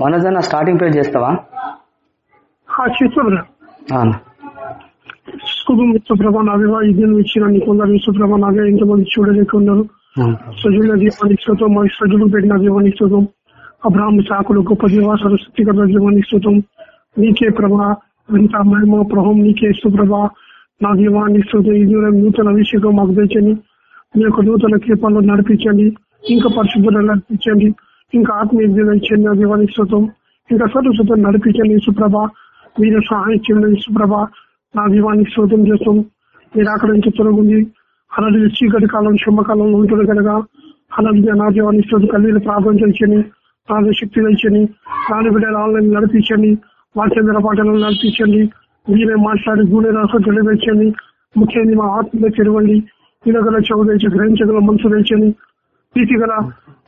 మనోజన్న starting page చేస్తావా? చేస్తాను ఇచ్చిన విశ్వప్రభ ఉమ్. సజుల పెట్టిన దీవానికి అబ్రాహ్మ సాకులు గొప్ప దీవా సరస్వతిగత దీవానికి శ్రోతం నీకే ప్రభ ఇంత మహిమ ప్రభం నీకే సుప్రభ. నా దీవానికి ఇది నూతన అభిషేకం మాకు తెచ్చండి. మీ యొక్క నూతన కృపల్లో నడిపించండి. ఇంకా పరిశుద్ధులు నడిపించండి. ఇంకా ఆత్మీయ ఇచ్చేయండి నా దీవానికి ఇంకా సరస్వతం నడిపించండి సుప్రభ మీరు సహాయం చేయండి సుప్రభ నా దీవానికి శ్రోతం చేస్తాం. మీరు అక్కడ నుంచి తొలగింది అలాంటి చీకటి కాలం శుభకాలంలో ఉంటుంది కనుక అలాంటి నా దేవాన్ని శ్రోతం కలిగి ప్రార్థన చేయించండి ప్రార్థన శక్తి తెచ్చని రాని బిడ్డలు ఆన్లైన్ నడిపించండి. వాక్యంధ్ర పాటలను నడిపించండి. మీరే మాట్లాడి గుండె రాసం తెలియవచ్చండి ముఖ్యంగా మా ఆత్మలో తెరవండి. వినగల చెవు తెచ్చి గ్రహించగల మనసు తెచ్చని ప్రీతి గల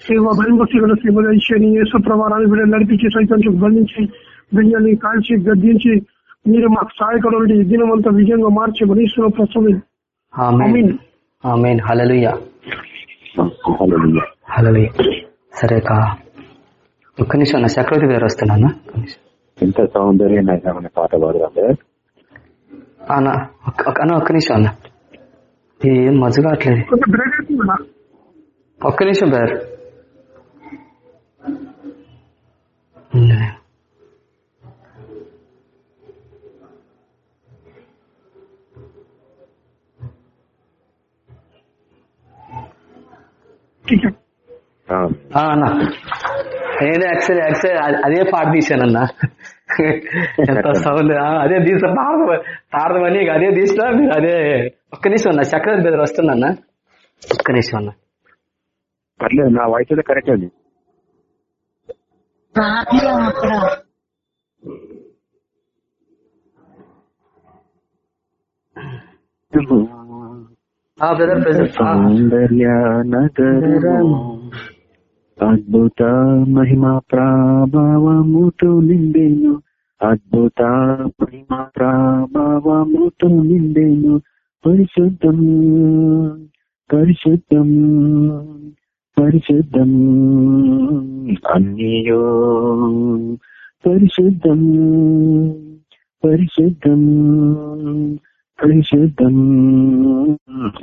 సేవ సేవ తెచ్చని యేసు ప్రభావాన్ని బిడ్డలు నడిపించి సైతం బంధించి బియ్యాన్ని కాల్చి గద్దించి మీరు మాకు సహాయకరం ఈ దినమంతా విజయంగా మార్చి మనీశ్వర ప్రసవం హల్లెలూయా. హల్లెలూయా. సరే కా ఒక్క నిమిషం చక్రవర్తి గారు వస్తున్నా. ఎంత సౌందర్యమైన పాట పాడదాం అన్న ఒక్క- నిమిషం అన్న. ఏం మజు కావట్లేదు. కొంచెం బ్రేక్ అవుతుందా ఒక్క నిమిషం బేర్ ఆ, అన్న నేను యాక్చువల్లీ యాక్చువల్లీ అదే పాట తీశానన్న. ఎంత సౌండ్ అదే తీసా పాడదాం పాడదామని అదే తీసినా మీరు అదే ఒక్క నిమిషం అన్న చక్రవర్తి బెదర్ అన్న. ఒక్క నిమిషం అన్న. పర్లేదు నా వాయిస్ కరెక్ట్ అండి ప్రార్థన అక్కడ ఆ బ్రదర్ బ్రదర్ సౌందర్య నగరము అద్భుత మహిమ ప్రభావముతో నిండెను. అద్భుత మహిమ ప్రభావముతో నిండెను. పరిశుద్ధం పరిశుద్ధం పరిశుద్ధం. అన్నియో పరిశుద్ధం. పరిశుద్ధం. పరిశుద్ధం.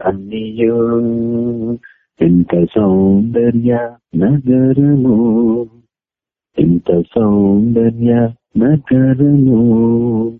అన్నియో ఎంత సౌందర్య నగరము. ఎంత సౌందర్య నగరము.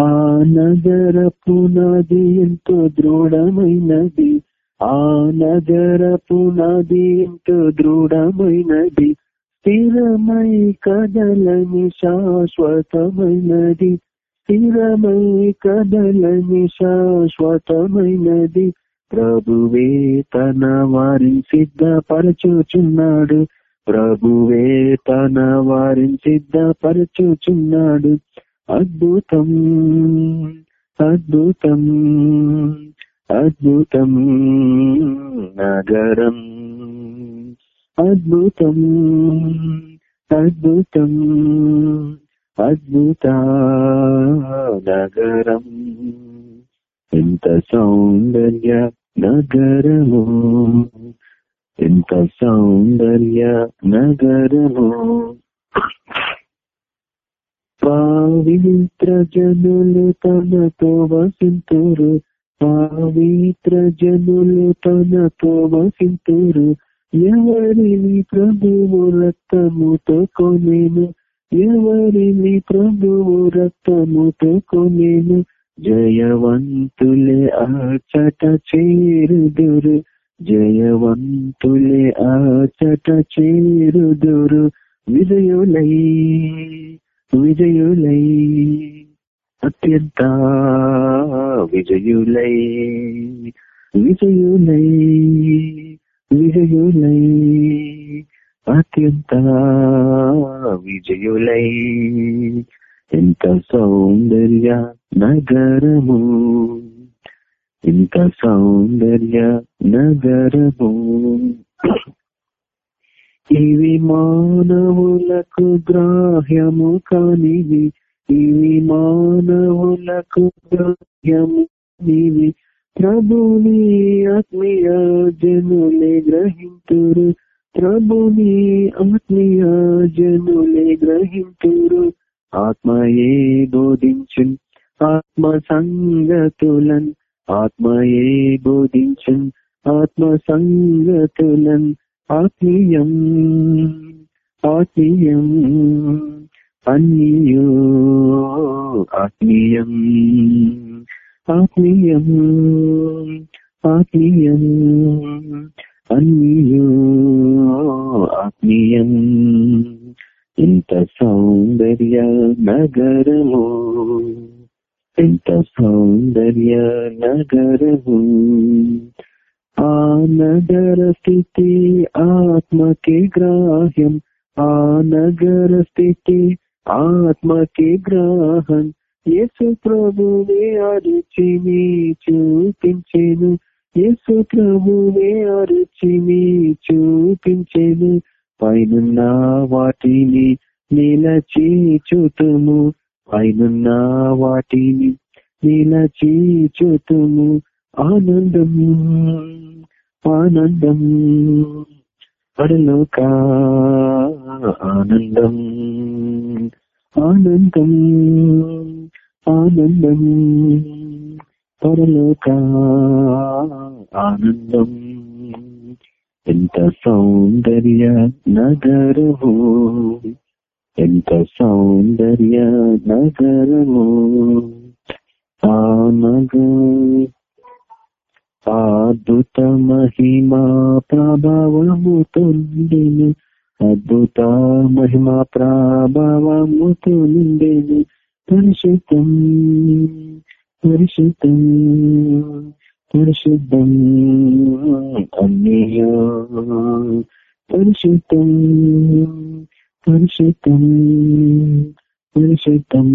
ఆ నగర పునాది ఎంతో దృఢమైనది. ఆ నగర పునాది దృఢమైనది స్థిరమై కదలని శాశ్వతమైనది స్థిరమై కదలని శాశ్వతమైనది. ప్రభువే తన వారిని సిద్ధపరచుచున్నాడు. ప్రభువే తన వారిని సిద్ధపరచుచున్నాడు. అద్భుతం అద్భుతం. అద్భుతం నగరం. అద్భుతం అద్భుతం అద్భుత నగరం. ఎంత సౌందర్య నగరము ఎంత సౌందర్య నగరము. పావిత్ర జనులు తనతో వసింతురు పవిత్ర జనులు తనతో వసింతురు. ఎవరిని ప్రభువు రక్తముతో కొనేను? ఎవరిని ప్రభువు రక్తముతో కొనేను? జయవంతులే ఆచట చేరుదురు. జయవంతులే ఆచట చేరుదురు. విజయులై విజయులై అత్యంత విజయులై విజయులై విజయులై అత్యంత విజయులై. ఎంత సౌందర్య నగరము ఇంత సౌందర్య నగరము. ఇవి మానవులకు గ్రాహ్యము కానివి ఇవి మానవులకు నీవి. ప్రభుని ఆత్మీయ జనులే గ్రహింతురు. ప్రభుని ఆత్మీయ జనులే గ్రహింతురు. ఆత్మయే బోధించు ఆత్మ సంగతులన్. ఆత్మయే బోధించు ఆత్మ సంగతులన్. ఆత్మీయం ఆత్మీయం అన్నియో ఆత్మీయం. ఆత్మీయం ఆత్మీయం అన్నియో ఆత్మీయం ఇంత సౌందర్య నగరము ఇంత సౌందర్య నగరము. ఆ నగర స్థితి ఆత్మకే గ్రాహ్యం ఆ నగర స్థితి ఆత్మకే గ్రాహం. యేసు ప్రభువే అరుచిని చూపించెను. యేసు ప్రభువే అరుచిని చూపించెను. పైనున్న వాటిని నిలచి చూతుము. పైనున్న వాటిని నిలచి చూతుము. ఆనందం ఆనందం పరలోక ఆనందం ఆనందం. ఆనందం పరలోక ఆనందం. ఎంత సౌందర్య నగరము ఎంత సౌందర్య నగరము. ఆ నగర అద్భుత మహిమా ప్రభావము తొండెను అద్భుత మహిమా ప్రభావము తొండెను పరిశుద్ధం పరిశుద్ధం పరిశుద్ధం అన్నియో పరిశుద్ధం పరిశుద్ధం పరిశుద్ధం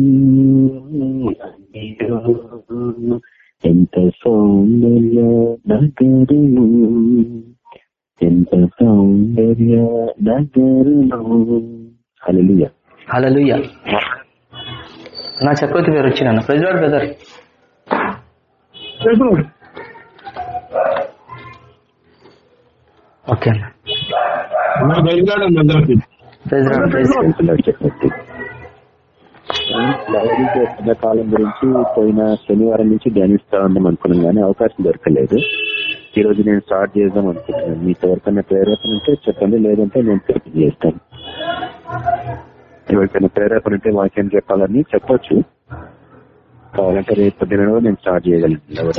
అన్నియో ఎంత సౌందర్య నగరము ఎంత సౌందర్య నగరము హల్లెలూయా. హలలుయ నా చక్రవర్తి పేరు వచ్చిన ప్రజలాడు బ్రదర్. ఓకే అన్న. గురించి పోయిన శనివారం నుంచి ధ్యానిస్తా ఉందాం అనుకున్నాం కానీ అవకాశం దొరకలేదు. ఈ రోజు నేను స్టార్ట్ చేద్దాం అనుకుంటున్నాను. మీకు ఎవరికైనా ప్రేరేపణ ఉంటే చెప్పండి లేదంటే నేను చేస్తాను. ఎవరికైనా ప్రేరేపణ ఉంటే వాక్యం చెప్పాలని చెప్పొచ్చు. కావాలంటే రేపు పొద్దున కూడా నేను స్టార్ట్ చేయగలను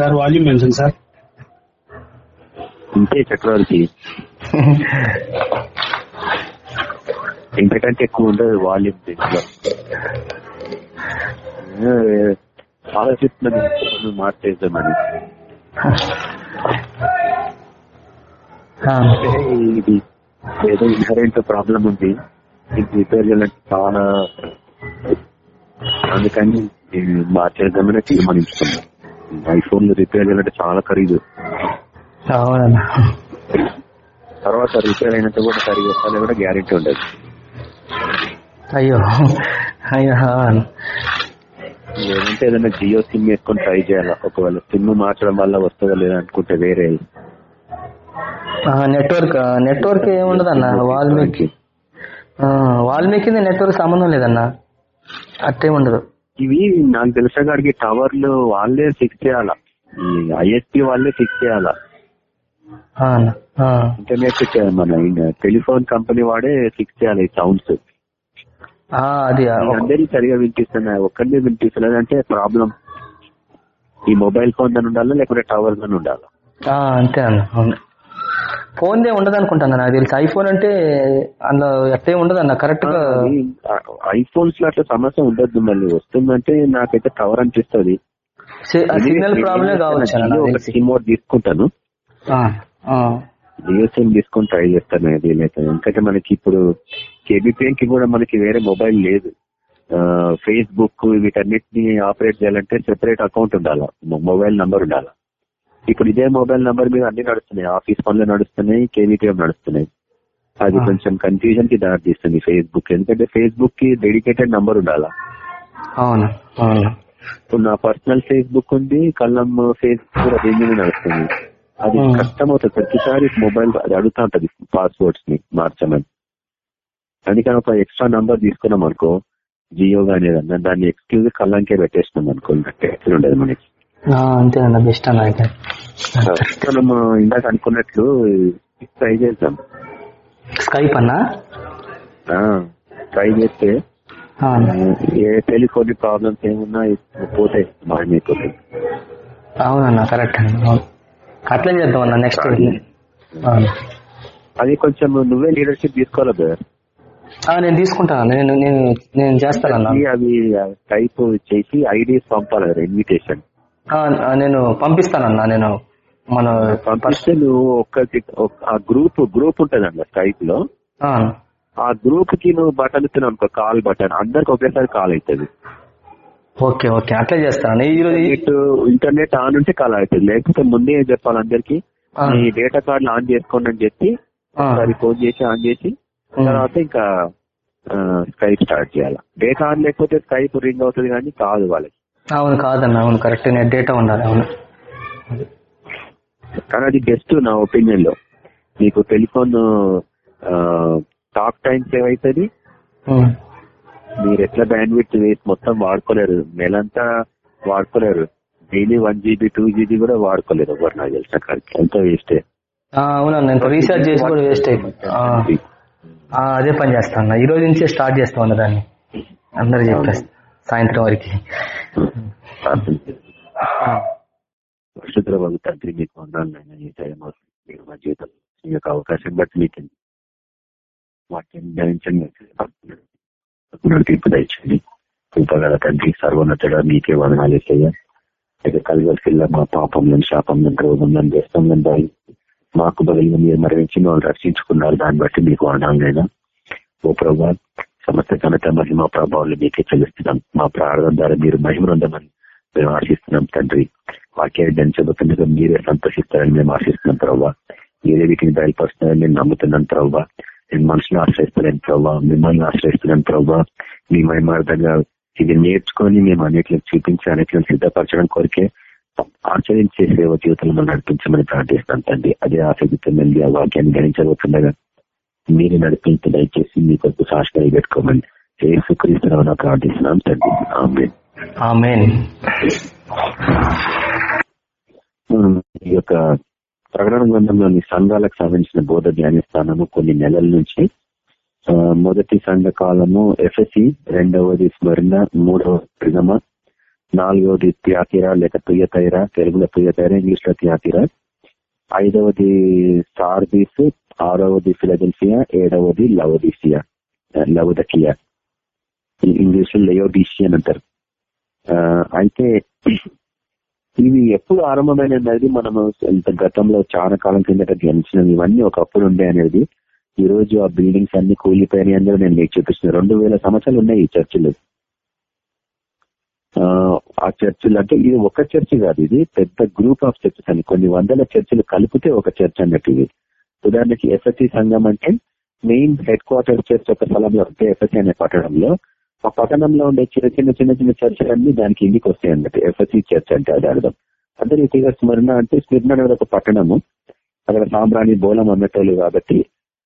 సార్ వాల్యూమ్ పెంచండి సార్ ఇంతే చక్రవర్తి ఇంతకంటే ఎక్కువ ఉండదు వాల్యూమ్ దీంట్లో. ఆలోచిస్తున్నాను మార్చేద్దామని. ఇది ఏదో ఇన్హరెంట్ ప్రాబ్లం ఉంది. ఇది రిపేర్ చేయాలంటే చాలా అందుకని మార్చేద్దామని తీర్మానించుకున్నాం. ఐఫోన్ రిపేర్ చేయాలంటే చాలా ఖరీదు. తర్వాత రిపేర్ అయినంత కూడా సరిగా వస్తానే కూడా గ్యారెంటీ ఉండదు. అయ్యో. లేదంటే ఏదైనా జియో సిమ్ వేసుకొని ట్రై చేయాలి? ఒకవేళ సిమ్ మార్చడం వల్ల వస్తుందా లేదా అనుకుంటే వేరే. నెట్వర్క్ నెట్వర్క్ ఏముండదు అన్న వాల్మీకి వాల్మీకి నెట్వర్క్ సంబంధం లేదన్న. అట్టే ఉండదు ఇవి నాకు తెలిసిన కాడికి టవర్లు వాళ్ళే ఫిక్స్ చేయాలా? ఈ ఐఎస్పి వాళ్ళే ఫిక్స్ చేయాలా? ఇంటర్నెట్ మన టెలిఫోన్ కంపెనీ వాడే ఫిక్స్ చేయాలి సౌండ్స్ అది అందరికి సరిగా వినిపిస్తున్నాయి? ఒక్కరిని వినిపిస్తలేదు అంటే ప్రాబ్లం. ఈ మొబైల్ ఫోన్ అని ఉండాలా? లేకుంటే టవర్ అని ఉండాలా? అంతే అన్న. ఫోన్దే ఉండదు అనుకుంటాను నాకు తెలిసి. ఐఫోన్ అంటే అందులో ఎట్టే ఉండదు అన్న కరెక్ట్గా ఐఫోన్స్లో అట్లా సమస్య ఉండద్దు మళ్ళీ. వస్తుందంటే నాకైతే టవర్ అనిపిస్తుంది. సిగ్నల్ ప్రాబ్లమే కావచ్చు. సిమ్ తీసుకుంటాను. ఆ, ఆ, జియో సిమ్ తీసుకొని ట్రై చేస్తాను అది వీలైతే ఎందుకంటే మనకి ఇప్పుడు కేబీపీఎన్కి కూడా మనకి వేరే మొబైల్ లేదు. ఫేస్బుక్ వీటన్నిటిని ఆపరేట్ చేయాలంటే సెపరేట్ అకౌంట్ ఉండాలా. మొబైల్ నంబర్ ఉండాలా. ఇప్పుడు ఇదే మొబైల్ నంబర్ మీద అన్ని నడుస్తున్నాయి. ఆఫీస్ పనులు నడుస్తున్నాయి కేవీపీఎం నడుస్తున్నాయి. అది. కొంచెం కన్ఫ్యూజన్కి దారి తీస్తుంది ఫేస్బుక్ ఎందుకంటే ఫేస్బుక్కి డెడికేటెడ్ నంబర్ ఉండాలా? అవును. అవును. ఇప్పుడు నా పర్సనల్ ఫేస్బుక్ ఉంది కళ్ళం ఫేస్బుక్ కూడా దీని మీద నడుస్తుంది. అది. కష్టం అవుతుంది ప్రతిసారి మొబైల్ అది అడుగుతా ఉంటది పాస్వర్డ్స్ని మార్చమని. అందుకని ఒక ఎక్స్ట్రా నంబర్ తీసుకున్నాం అనుకో జియో గానీ ఏదన్నా దాన్ని ఎక్స్క్లూజ్ కళ్ళంకే పెట్టేసినాం అనుకో టెక్స్ట్ ఉండదు మనకి? ఆ, అంతేనన్నా బెస్ట్ అన్న అయితే. మనం ఇందాక అనుకున్నట్లు ట్రై చేద్దాం. స్కైప్ అన్నా? ట్రై చేస్తే ఏ టెలిఫోన్ ప్రాబ్లమ్స్ ఏమున్నా పోతాయి మాయమైపోతాయి అవునన్నా కరెక్ట్ అన్న అట్లే చేద్దాం అన్న నెక్స్ట్ అది. కొంచెం నువ్వే లీడర్షిప్ తీసుకోవాలి బ్రదర్ నేను తీసుకుంటాను నేను నేను నేను చేస్తానన్నా. అవి టైప్ చేసి ఐడీస్ పంపాలి ఇన్విటేషన్ నేను పంపిస్తానన్నా నేను మన పంపిస్తే నువ్వు ఆ గ్రూప్ గ్రూప్ ఉంటది అన్న స్కైప్లో ఆ, గ్రూప్కి నువ్వు బటన్ ఇస్తున్నావు అనుకో కాల్ బటన్ అందరికి ఒకేసారి కాల్ అవుతుంది ఓకే ఓకే అట్లే చేస్తాను. ఈ రోజు ఈ- ఇటు ఇంటర్నెట్ ఆన్ ఉంటే కాల్ అవుతుంది లేకపోతే ముందే ఏం చెప్పాలి అందరికి ఈ డేటా కార్డులు ఆన్ చేసుకోండి అని చెప్పి ఒకసారి ఫోన్ చేసి ఆన్ చేసి. తర్వాత ఇంకా స్కైప్ స్టార్ట్ చేయాలి. డేటా ఆన్ లేకపోతే స్కైప్ రింగ్ అవుతుంది కానీ కాదు వాళ్ళకి. అవును కాదన్న అవును కరెక్ట్ నెట్ డేటా ఉండాలి అవును. కానీ అది బెస్ట్ నా ఒపీనియన్లో. మీకు టెలిఫోన్ టాక్ టైం సేవ్ అవుతుంది ఉమ్. మీరు ఎట్లా బ్యాండ్ విత్ వేసి మొత్తం వాడుకోలేరు. నెలంతా వాడుకోలేరు. Daily one GB two GB కూడా వాడుకోలేరు ఎవరు నాకు తెలిసిన కాడికి. ఎంతో వేస్టే అవునన్నా రీఛార్జ్ చేసి కూడా వేస్ట్ అయిపోయింది అదే పని చేస్తాను ఈ రోజు నుంచే స్టార్ట్ చేస్తాం అన్న దాన్ని. అందరు చెప్పేస్తా. సాయంత్రం వరకు. ప్రార్థన బాబు తండ్రి మీకు వందాలైనా ఈ టైం మీరు మా జీవితం ఈ యొక్క అవకాశం బట్టి మీకు వాటిని ధరించండి నడిపింపు దయచండి కృపగల తండ్రి సర్వోన్నతుడ మీకే వదనాలు ఇస్తాయా. ఇక కలగలిసిల్ల మా పాపంలో శాపంలో రోగంలో దేశంలో దాయి మాకు బదులుగా మీరు మరణించి వాళ్ళు రక్షించుకున్నారు. దాన్ని బట్టి మీకు వదనాలైనా ఓ ప్రభావ సమస్త ఘనత మహిమ ప్రభావాలు మీకే చెల్లిస్తున్నాం. మా ప్రార్థన ద్వారా మీరు మహిమ మేము ఆశిస్తున్నాం తండ్రి. వాక్యాన్ని దంచబోతుండగా మీరే సంతోషిస్తారని మేము ఆశిస్తున్నాం ప్రవ్వా. మీరే వీటిని బయలుపరుస్తున్నారని నేను నమ్ముతున్నాను ప్రవ్వా. నేను మనుషులు ఆశ్రయిస్తున్నాను ప్రవ్వా. మిమ్మల్ని ఆశ్రయిస్తున్నాను ప్రవ్వా. మీ మహిమార్థంగా ఇది నేర్చుకొని మేము అన్నిటిని చూపించి అన్నిటిని సిద్ధపరచడం కొరికే ఆచరించే సేవ జీవితంలో మనం నడిపించమని ప్రార్థిస్తాం తండ్రి. అదే ఆసక్తితో ఆ వాక్యాన్ని గణించబోతుండగా మీరు నడిపించి దయచేసి మీ కొరకు సాక్షిగా పెట్టుకోమని ఏ సుక్రీస్తున్నామని ప్రార్థిస్తున్నాం తండ్రి. ఆమెన్. ఈ యొక్క ప్రకటన గ్రంథంలోని సంఘాలకు సంబంధించిన బోధ ధ్యానిస్తానము. కొన్ని నెలల నుంచి మొదటి సంఘ కాలము ఎఫ్ఎసి రెండవది స్మరణ మూడవ ప్రథమ నాలుగవది త్యాతిరా లేక తుయ్యతైరా తెలుగులో తుయ్యతైరా ఇంగ్లీష్లో త్యాతిరా ఐదవది సార్దీస్ ఆరవది ఫిలదెల్ఫియా ఏడవది లవదీసియా. లవదకియా. ఇంగ్లీష్లో అంటారు. అయితే ఇవి ఎప్పుడు ఆరంభమైనది మనము ఇంత గతంలో చాలా కాలం కిందట గెలిచినవి ఇవన్నీ ఒకప్పుడు ఉండే అనేది ఈ రోజు ఆ బిల్డింగ్స్ అన్ని కూలిపోయినాయి అందరూ నేను మీకు చూపిస్తున్నాను రెండు వేల సంవత్సరాలు ఉన్నాయి ఈ చర్చిలు. ఆ, ఆ చర్చిలు అంటే ఇది ఒక చర్చి కాదు ఇది పెద్ద గ్రూప్ ఆఫ్ చర్చెస్ అని. కొన్ని వందల చర్చిలు కలిపితే ఒక చర్చ్ అన్నట్టు ఇది. ఉదాహరణకి ఎస్ఎస్సి సంఘం అంటే మెయిన్ హెడ్ క్వార్టర్స్ చర్చ్ ఒక స్థలంలో ఉంటే ఎఫ్ఎస్సి అనే పట్టణంలో ఆ పట్టణంలో ఉండే చిన్న చిన్న చిన్న చిన్న చర్చలన్నీ దానికి ఇంటికి వస్తాయి అన్నట్టు ఎఫ్ఎస్సి చర్చ్ అంటే అది అర్థం. అదే రీతిగా స్మరణ అంటే స్మరణ అనేది ఒక పట్టణము. అక్కడ సాంబ్రాణి బోలం అన్నట్టు కాబట్టి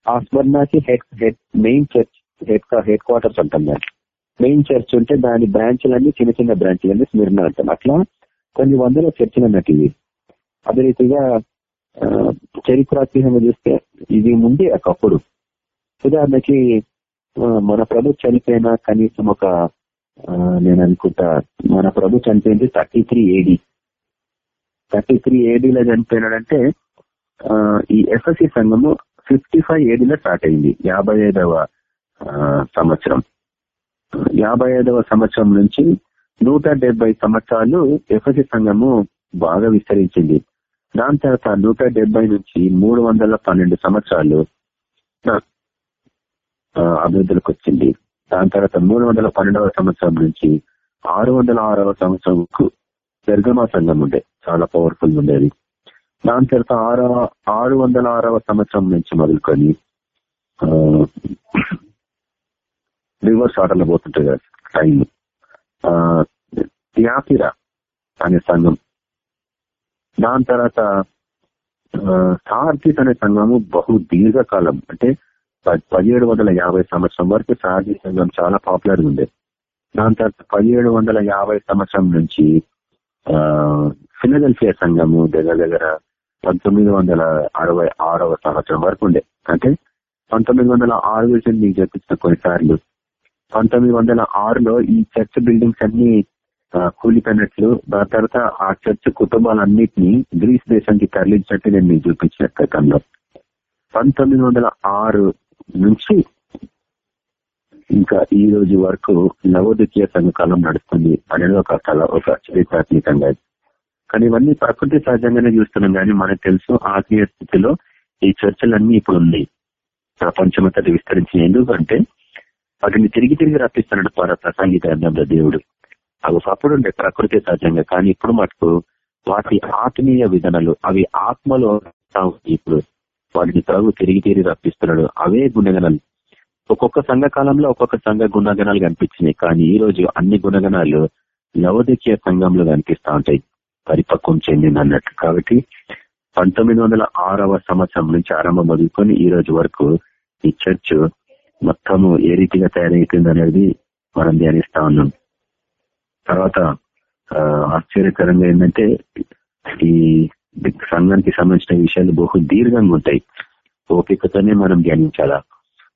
ఆ స్మరణకి head head main church head headquarters అంటాం దాన్ని. మెయిన్ చర్చ్ ఉంటే దాని బ్రాంచ్లన్నీ చిన్న చిన్న బ్రాంచ్లన్నీ స్మరణ అంటాం. అట్లా కొన్ని వందల చర్చలు అన్నట్టు ఇవి. అదే రీతిగా చరిత్రాత్మకంగా చూస్తే ఇది ముందే ఒకప్పుడు. ఉదాహరణకి మన ప్రభు చనిపోయిన కనీసం ఒక నేను అనుకుంటా మన ప్రభు చనిపోయింది thirty three AD thirty three ఏడీలో చనిపోయినాడంటే ఈ ఎఫ్ఎస్సి సంఘము ఫిఫ్టీ ఫైవ్ ఏడీలో స్టార్ట్ అయింది యాభై ఐదవ సంవత్సరం. యాభై ఐదవ సంవత్సరం నుంచి నూట సంవత్సరాలు ఎఫ్ఎస్సి సంఘము బాగా విస్తరించింది. దాని తర్వాత నూట డెబ్బై నుంచి మూడు వందల పన్నెండు సంవత్సరాలు అభివృద్ధికి అభివృద్ధిలోకి వచ్చింది. దాని తర్వాత మూడు వందల పన్నెండవ సంవత్సరం నుంచి ఆరు వందల ఆరవ సంవత్సరంకు పెర్గమా సంఘం ఉండే చాలా పవర్ఫుల్ ఉండేది. దాని తర్వాత ఆరవ ఆరు వందల ఆరవ సంవత్సరం నుంచి మొదలుకొని రివర్స్ ఆర్డర్లో పోతుంటాయి కదా టైం యాపిరా అనే సంఘం దాని తర్వాత సార్కిస్ అనే సంఘము బహు దీర్ఘకాలం అంటే పదిహేడు వందల యాభై సంవత్సరం వరకు సార్జీ సంఘం చాలా పాపులర్ ఉంది దాని తర్వాత పదిహేడు వందల యాభై సంవత్సరం నుంచి ఫిలదెల్ఫియా సంఘము దగ్గర దగ్గర పంతొమ్మిది వందల అరవై ఆరవ సంవత్సరం వరకు ఉండే. అంటే పంతొమ్మిది వందల ఆరు విషయం మీకు చెప్పించిన కొన్నిసార్లు పంతొమ్మిది వందల ఆరులో ఈ చర్చ్ బిల్డింగ్స్ అన్ని కూలిపోయినట్లు దాని తర్వాత ఆ చర్చ్ కుటుంబాలన్నింటినీ గ్రీస్ దేశానికి తరలించినట్టు నేను మీకు చూపించిన గతంలో పంతొమ్మిది వందల ఆరు నుంచి ఇంకా ఈ రోజు వరకు నవోదకీయ సంఘకాలం నడుస్తుంది అనేది ఒక కళ ఒక చరిత్రాత్మకంగా. కానీ ఇవన్నీ ప్రకృతి సహజంగానే చూస్తున్నాం కానీ మనకు తెలుసు ఆత్మీయ స్థితిలో ఈ చర్చలన్నీ ఇప్పుడు ఉన్నాయి. ప్రపంచమంతటి విస్తరించి ఎందుకంటే వాటిని తిరిగి తిరిగి రప్పిస్తున్నాడు పర ప్రసంగిత దేవుడు. అవి అప్పుడు ఉండే ప్రకృతి సహజంగా కానీ ఇప్పుడు మటుకు వాటి ఆత్మీయ విధానాలు అవి ఆత్మలో ఇప్పుడు వాటిని ప్రభు తిరిగి తిరిగి రప్పిస్తున్నాడు. అవే గుణగణాలు. ఒక్కొక్క సంఘకాలంలో ఒక్కొక్క సంఘ గుణగణాలు కనిపించినాయి. కానీ ఈ రోజు అన్ని గుణగణాలు నవోదకీయ సంఘంలో కనిపిస్తా ఉంటాయి. పరిపక్వం చెందింది అన్నట్టు. కాబట్టి పంతొమ్మిది వందల ఆరవ సంవత్సరం నుంచి ఆరంభం మొదలుకొని ఈ రోజు వరకు ఈ చర్చ్ మొత్తము ఏ రీతిగా తయారైతుంది అనేది మనం ధ్యానిస్తా ఉన్నాం. తర్వాత ఆశ్చర్యకరంగా ఏంటంటే ఈ సంఘానికి సంబంధించిన విషయాలు బహు దీర్ఘంగా ఉంటాయి. ఓపికతోనే మనం ధ్యానించాలా.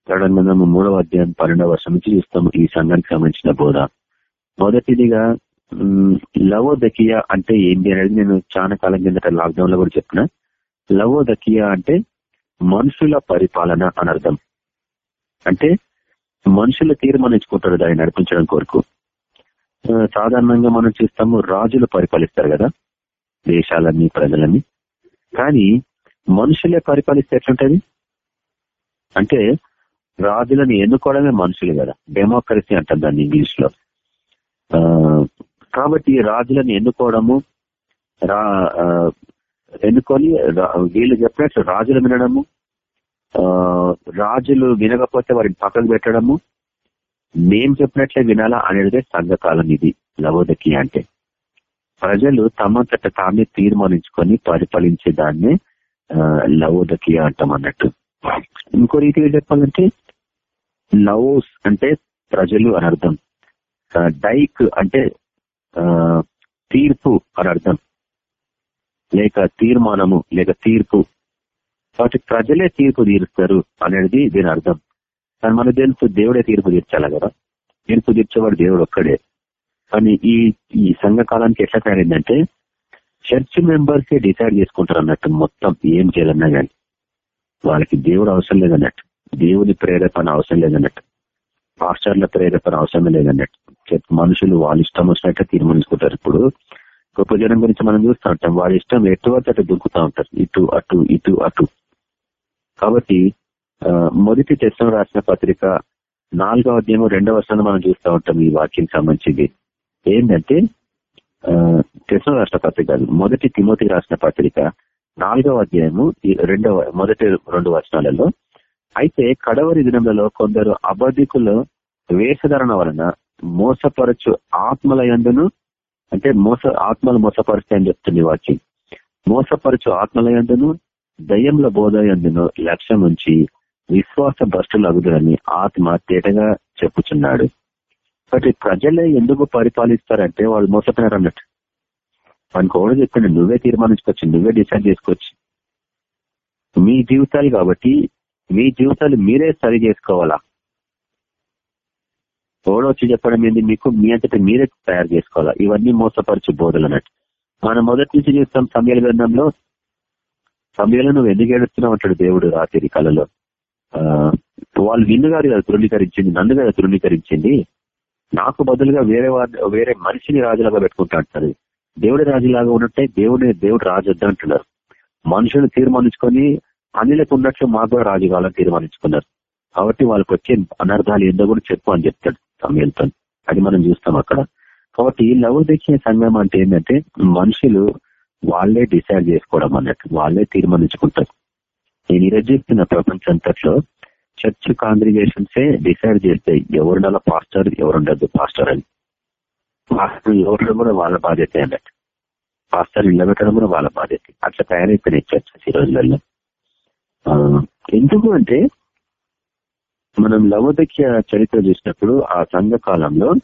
ప్రకటన మూడవ అధ్యాయం పన్నెండవ వర్షం నుంచి చూస్తాం ఈ సంఘానికి సంబంధించిన బోధ. మొదటిదిగా లవోదకియా అంటే ఏంటి అనేది నేను చాలా కాలం కిందట లాక్డౌన్లో కూడా చెప్పిన. లవోదకియా అంటే మనుషుల పరిపాలన అనర్థం అంటే మనుషులు తీర్మానించుకుంటారు దాన్ని నడిపించడం కొరకు. సాధారణంగా మనం చూస్తాము రాజులు పరిపాలిస్తారు కదా దేశాలన్నీ ప్రజలన్నీ. కానీ మనుషులే పరిపాలిస్తే ఎట్లుంటది? అంటే రాజులను ఎన్నుకోవడమే మనుషులు కదా డెమోక్రసీ అంటారు దాన్ని ఇంగ్లీష్లో కాబట్టి రాజులను ఎన్నుకోవడము రా ఎన్నుకొని వీళ్ళు చెప్పినట్లు రాజులు వినడము రాజులు వినకపోతే వారిని పక్కకు పెట్టడము మేం చెప్పినట్లే వినాలా అనేది సంఘకాలం ఇది లవోదకి అంటే. ప్రజలు తమంతట తామే తీర్మానించుకొని పరిపాలించే దాన్నే లవోదకి అంటాం అన్నట్టు. ఇంకో రీతిగా చెప్పాలంటే లవోస్ అంటే ప్రజలు అని అర్థం. డైక్ అంటే తీర్పు అని అర్థం. లేక తీర్మానము లేక తీర్పు. కాబట్టి ప్రజలే తీర్పు తీరుస్తారు అనేది దీని అర్థం. కానీ మన తెలుసు దేవుడే తీర్పు తీర్చాల కదా? తీర్పు తీర్చేవాడు దేవుడు ఒక్కడే. కానీ ఈ ఈ సంఘకాలానికి ఎట్లా తయారైందంటే చర్చ్ మెంబర్సే డిసైడ్ చేసుకుంటారు అన్నట్టు మొత్తం ఏం చేయాలన్నా కానీ వాళ్ళకి దేవుడు అవసరం లేదన్నట్టు. దేవుని ప్రేరేపణ అవసరం లేదన్నట్టు. పాస్టర్ల ప్రేరేపణ అవసరం లేదన్నట్టు. మనుషులు వాళ్ళ ఇష్టం వచ్చినట్టు తీర్మానించుకుంటారు. ఇప్పుడు గొప్ప జనం గురించి మనం చూస్తూ ఉంటాం. వాళ్ళ ఇష్టం ఎటు అటు దొరుకుతూ ఉంటారు. ఇటు అటు ఇటు అటు. కాబట్టి మొదటి టెస్టం రాసిన పత్రిక నాలుగవ అధ్యాయం రెండవ వర్షాన్ని మనం చూస్తూ ఉంటాం ఈ వాక్యం సంబంధించింది. ఏంటంటే టెస్టం రాసిన పత్రిక మొదటి తిమోతి రాసిన పత్రిక నాలుగవ అధ్యాయము రెండవ మొదటి రెండు వచనాలలో. అయితే కడవరి దినములలో కొందరు అబద్ధికులు వేషధరణ వలన మోసపరచు ఆత్మలయందును అంటే మోస ఆత్మలు మోసపరుస్తాయని చెప్తుంది వాక్యం. మోసపరచు ఆత్మలయందును దయ్యంల బోధ లక్ష్యం ఉంచి విశ్వాస భ్రష్టులు అగుదని ఆత్మ తేటగా చెప్పుచున్నాడు. కాబట్టి ప్రజలే ఎందుకు పరిపాలిస్తారంటే వాళ్ళు మోసపోయినారు అన్నట్టు. మనకు కూడా చెప్పిండు నువ్వే తీర్మానించుకోవచ్చు నువ్వే డిసైడ్ చేసుకోవచ్చు. మీ జీవితాలు కాబట్టి మీ జీవితాలు మీరే సరి చేసుకోవాలా? వచ్చి చెప్పడం ఏంది? మీకు మీ అంతటి మీరే తయారు చేసుకోవాలా? ఇవన్నీ మోసపరచు బోధలు అన్నట్టు. మనం మొదటి నుంచి చూస్తాం సమయాల గ్రంథంలో సమయంలో నువ్వు ఎందుకు ఏడుస్తున్నావు అంటాడు దేవుడు రాత్రి కళలో వాళ్ళు నిన్ను గారు కదా తృణీకరించింది నన్ను కదా తృణీకరించింది నాకు బదులుగా వేరే వేరే మనిషిని రాజులాగా పెట్టుకుంటా అంటారు దేవుడి రాజులాగా ఉన్నట్టే దేవుడి దేవుడు రాజు అంటున్నారు. మనుషులు తీర్మానించుకొని అనిలకు ఉన్నట్లు మాకు కూడా రాజు కావాలని తీర్మానించుకున్నారు. కాబట్టి వాళ్ళకి వచ్చే అనర్థాలు ఏందో కూడా చెప్పు అని చెప్తాడు సమయంతో. అది మనం చూస్తాం అక్కడ. కాబట్టి లవ్ తెచ్చిన సంఘం అంటే ఏంటంటే మనుషులు వాళ్ళే డిసైడ్ చేసుకోవడం అన్నట్టు వాళ్ళే తీర్మానించుకుంటారు. నేను ఈరోజు చెప్తున్న ప్రపంచంతట్లో చర్చ్ కాంగ్రిగేషన్సే డిసైడ్ చేస్తాయి ఎవరుండాల పాస్టర్ ఎవరుండదు పాస్టర్ అని. పాస్టర్ ఎవరు కూడా వాళ్ళ బాధ్యత అన్నట్టు. పాస్టర్ నిలబెట్టడం కూడా వాళ్ళ బాధ్యత. అట్లా తయారైపోయినాయి చర్చస్ ఈ రోజులలో. ఎందుకు అంటే మనం లవోదక్య చరిత్ర చూసినప్పుడు ఆ సంఘ కాలంలో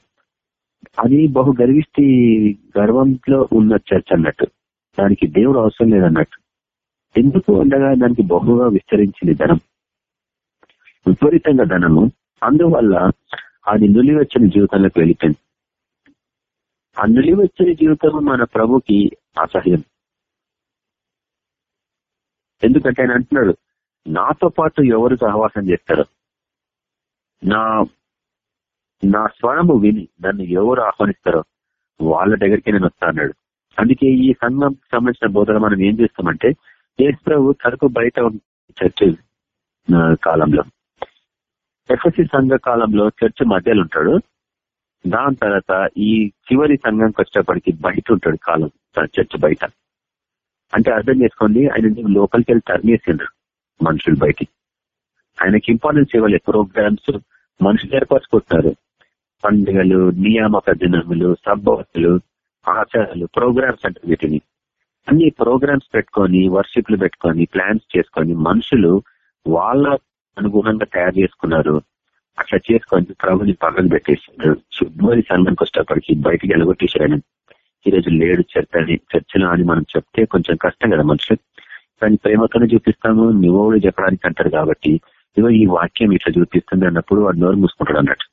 అది బహు గర్విష్టి గర్వంలో ఉన్న చర్చ్ అన్నట్టు. దానికి దేవుడు అవసరం లేదన్నట్టు. ఎందుకు ఉండగా దానికి బహుగా విస్తరించింది ధనం? విపరీతంగా ధనము. అందువల్ల అది నులివచ్చని జీవితంలోకి వెళ్ళిపోయింది ఆ నులివచ్చని జీవితం మన ప్రభుకి అసహ్యం. ఎందుకంటే ఆయన అంటున్నాడు నాతో పాటు ఎవరు సహవాసం చేస్తారో? నా నా స్వరము విని నన్ను ఎవరు ఆహ్వానిస్తారో వాళ్ళ దగ్గరికి నేను వస్తా అన్నాడు. అందుకే ఈ సంఘం సంబంధించిన బోధన మనం ఏం చేస్తామంటే యేసు ప్రభు తరపు బయట చర్చ్ కాలంలో. ఎఫ్ఎస్సి సంఘ కాలంలో చర్చ్ మధ్యలో ఉంటాడు. దాని తర్వాత ఈ చివరి సంఘంకి వచ్చేప్పటికి బయట ఉంటాడు కాలం చర్చ్ బయట. అంటే అర్థం చేసుకోండి ఆయన లోపలికి వెళ్ళి తరిమేసిండ్రు మనుషులు బయటికి. ఆయనకి ఇంపార్టెన్స్ ఇవ్వలేదు ప్రోగ్రామ్స్ మనుషులు ఏర్పరచుకుంటున్నారు. పండుగలు నియామక దినములు సబ్బవతులు ఆచారాలు ప్రోగ్రామ్స్ అంటారు వీటిని. అన్ని ప్రోగ్రామ్స్ పెట్టుకొని వర్షిప్లు పెట్టుకొని ప్లాన్స్ చేసుకొని మనుషులు వాళ్ళ అనుగుణంగా తయారు చేసుకున్నారు. అట్లా చేసుకొని ప్రభుని పక్కన పెట్టేసారు శుభ్రని సంఘానికి వచ్చేటప్పటికి బయటికి ఎలగొట్టేశారు ఆయన లేడు చర్చ అని చర్చలో అని మనం చెప్తే కొంచెం కష్టం కదా మనుషులు. కానీ ప్రేమతోనే చూపిస్తాము నువ్వు చెప్పడానికి అంటారు కాబట్టి ఇవో ఈ వాక్యం ఇట్లా చూపిస్తుంది అన్నప్పుడు వాడు నోరు మూసుకుంటాడు అన్నట్టు.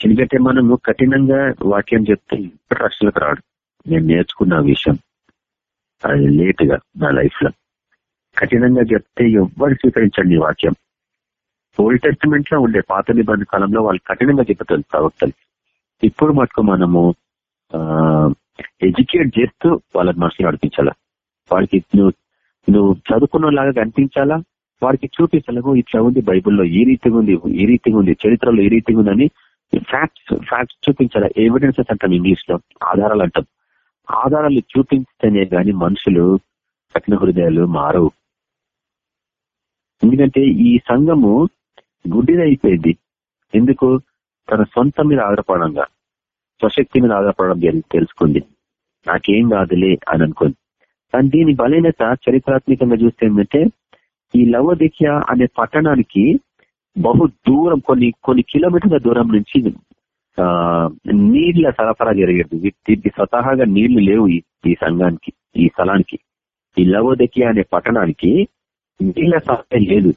ఎందుకంటే మనము కఠినంగా వాక్యం చెప్తే ఇప్పుడు రక్షణకు రాడు. నేను నేర్చుకున్న విషయం. అది లేట్గా నా లైఫ్లో కఠినంగా చెప్తే ఎవ్వరు స్వీకరించండి ఈ వాక్యం. ఓల్డ్ టెస్టిమెంట్లో ఉండే పాత నిబంధన కాలంలో వాళ్ళు కఠినంగా చెప్తారు ప్రవక్తలు. ఇప్పుడు మటుకు మనము ఎడ్యుకేట్ చేస్తూ వాళ్ళకి మనసులు నడిపించాలా? వాడికి నువ్వు నువ్వు చదువుకున్న లాగా కనిపించాలా వాడికి చూపించలేము ఇట్లా ఉంది బైబుల్లో ఈ రీతిగా ఉంది ఈ రీతిగా ఉంది చరిత్రలో ఈ రీతిగా ఉందని ఫ్యాక్ట్స్ ఫ్యాక్ట్స్ చూపించాలా? ఎవిడెన్సెస్ అంటాం ఇంగ్లీష్లో ఆధారాలు అంటాం. ఆధారాలు చూపించితేనే గాని మనుషులు కఠిన హృదయాలు మారవు. ఎందుకంటే ఈ సంఘము గుడ్డిదైపోయింది. ఎందుకు? తన సొంత మీద ఆధారపడంగా. స్వశక్తి మీద ఆధారపడడం తెలుసుకుంది. నాకేం కాదులే అని అనుకుంది. కానీ దీని బలహీనత చరిత్రాత్మకంగా చూస్తే ఏంటంటే ఈ లవదిఖ్య అనే పట్టణానికి బహు దూరం కొన్ని కొన్ని కిలోమీటర్ల దూరం నుంచి నీళ్ళ సరఫరా జరిగేది. దీనికి స్వతహాగా నీళ్ళు లేవు ఈ సంఘానికి ఈ స్థలానికి. ఈ లవోదకి అనే పట్టణానికి నీళ్ళ సరఫరా లేదు.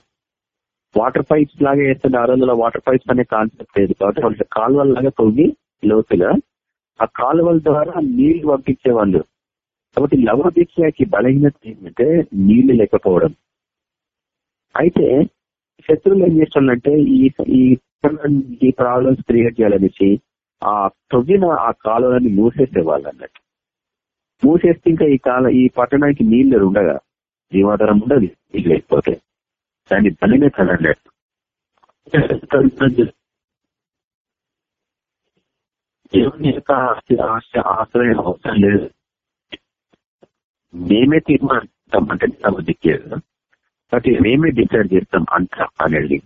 వాటర్ పైప్స్ లాగా వేస్తుంది ఆ రోజుల్లో వాటర్ పైప్స్ అనే కాన్సెప్ట్ లేదు. కాబట్టి వాళ్ళకి కాలువల లాగా తొంగి లోతుగా ఆ కాలువల ద్వారా నీళ్ళు పంపించే వాళ్ళు. కాబట్టి లవోదీక్షకి బలహీనత ఏంటంటే నీళ్ళు లేకపోవడం. అయితే శత్రువులు ఏం చేస్తారంటే ఈ ఈ ప్రాబ్లమ్స్ క్రియేట్ చేయాలనేసి ఆ తొవ్విన ఆ కాలువలని మూసేసేవాళ్ళు అన్నట్టు మూసేస్తే ఇంకా ఈ కాల ఈ పట్టణానికి నీళ్ళు ఉండగా జీవాధారం ఉండదు నీళ్ళు లేకపోతే. దాన్ని బలినే కదన్నట్టు. దేవుని యొక్క ఆశ్రయం అవసరం లేదు. మేమే తీర్మానిస్తాం అంటే దిక్కేది కాబట్టి మేమే డిసైడ్ చేస్తాం అంత అనేది.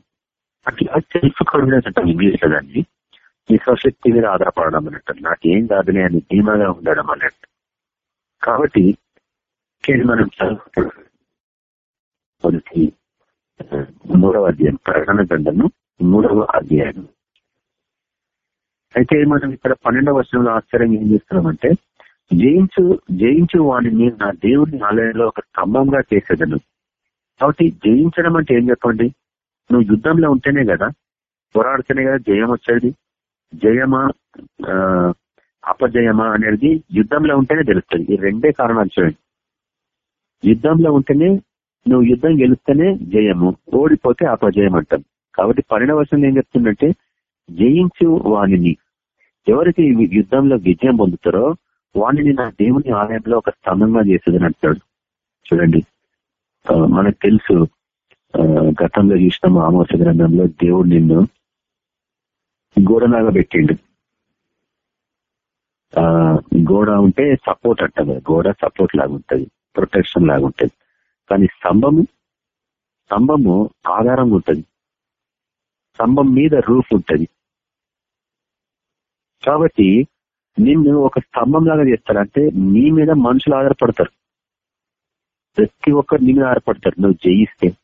అట్లా సెల్ఫ్ కాన్ఫిడెన్స్ అంటాం ఇంగ్లీష్లో దాన్ని ఈ స్వశక్తి మీద ఆధారపడడం అన్నట్టు నాకేం కాదులే అని ధీమాగా ఉండడం అన్నట్టు. కాబట్టి మనం మొదటి మూడవ అధ్యాయం ప్రకటన గంటను మూడవ అధ్యాయం. అయితే మనం ఇక్కడ పన్నెండవ వర్షంలో ఆశ్చర్యం ఏం చేస్తున్నామంటే జయించు జయించు వాడిని నా దేవుని ఆలయంలో ఒక స్తంభంగా చేసేదను. కాబట్టి జయించడం అంటే ఏం చెప్పండి నువ్వు యుద్ధంలో ఉంటేనే కదా పోరాడితేనే కదా జయం వచ్చేది. జయమా అపజయమా అనేది యుద్ధంలో ఉంటేనే తెలుస్తుంది. ఈ రెండే కారణాలు చూడండి. యుద్ధంలో ఉంటేనే నువ్వు యుద్ధం గెలిస్తేనే జయము ఓడిపోతే అపజయం అంటాం. కాబట్టి పరిణవశం ఏం చెప్తుందంటే జయించు వాణిని. ఎవరికి యుద్ధంలో విజయం పొందుతారో వాణిని నా దేవుని ఆలయంలో ఒక స్తంభంగా చేసేదని అంటాడు. చూడండి. మనకు తెలుసు గతంలో చూసినాము ఆమోస గ్రంథంలో దేవుడు నిన్ను గోడలాగా పెట్టిండు. ఆ గోడ ఉంటే సపోర్ట్ అంటారు గోడ సపోర్ట్ లాగా ఉంటుంది. ప్రొటెక్షన్ లాగా ఉంటుంది. కానీ స్తంభము స్తంభము ఆధారంగా ఉంటది. స్తంభం మీద రూఫ్ ఉంటది. కాబట్టి నిన్ను ఒక స్తంభం లాగా చేస్తారంటే నీ మీద మనుషులు ఆధారపడతారు. ప్రతి ఒక్కరు నీ మీద ఆధారపడతారు. నువ్వు జయిస్తే.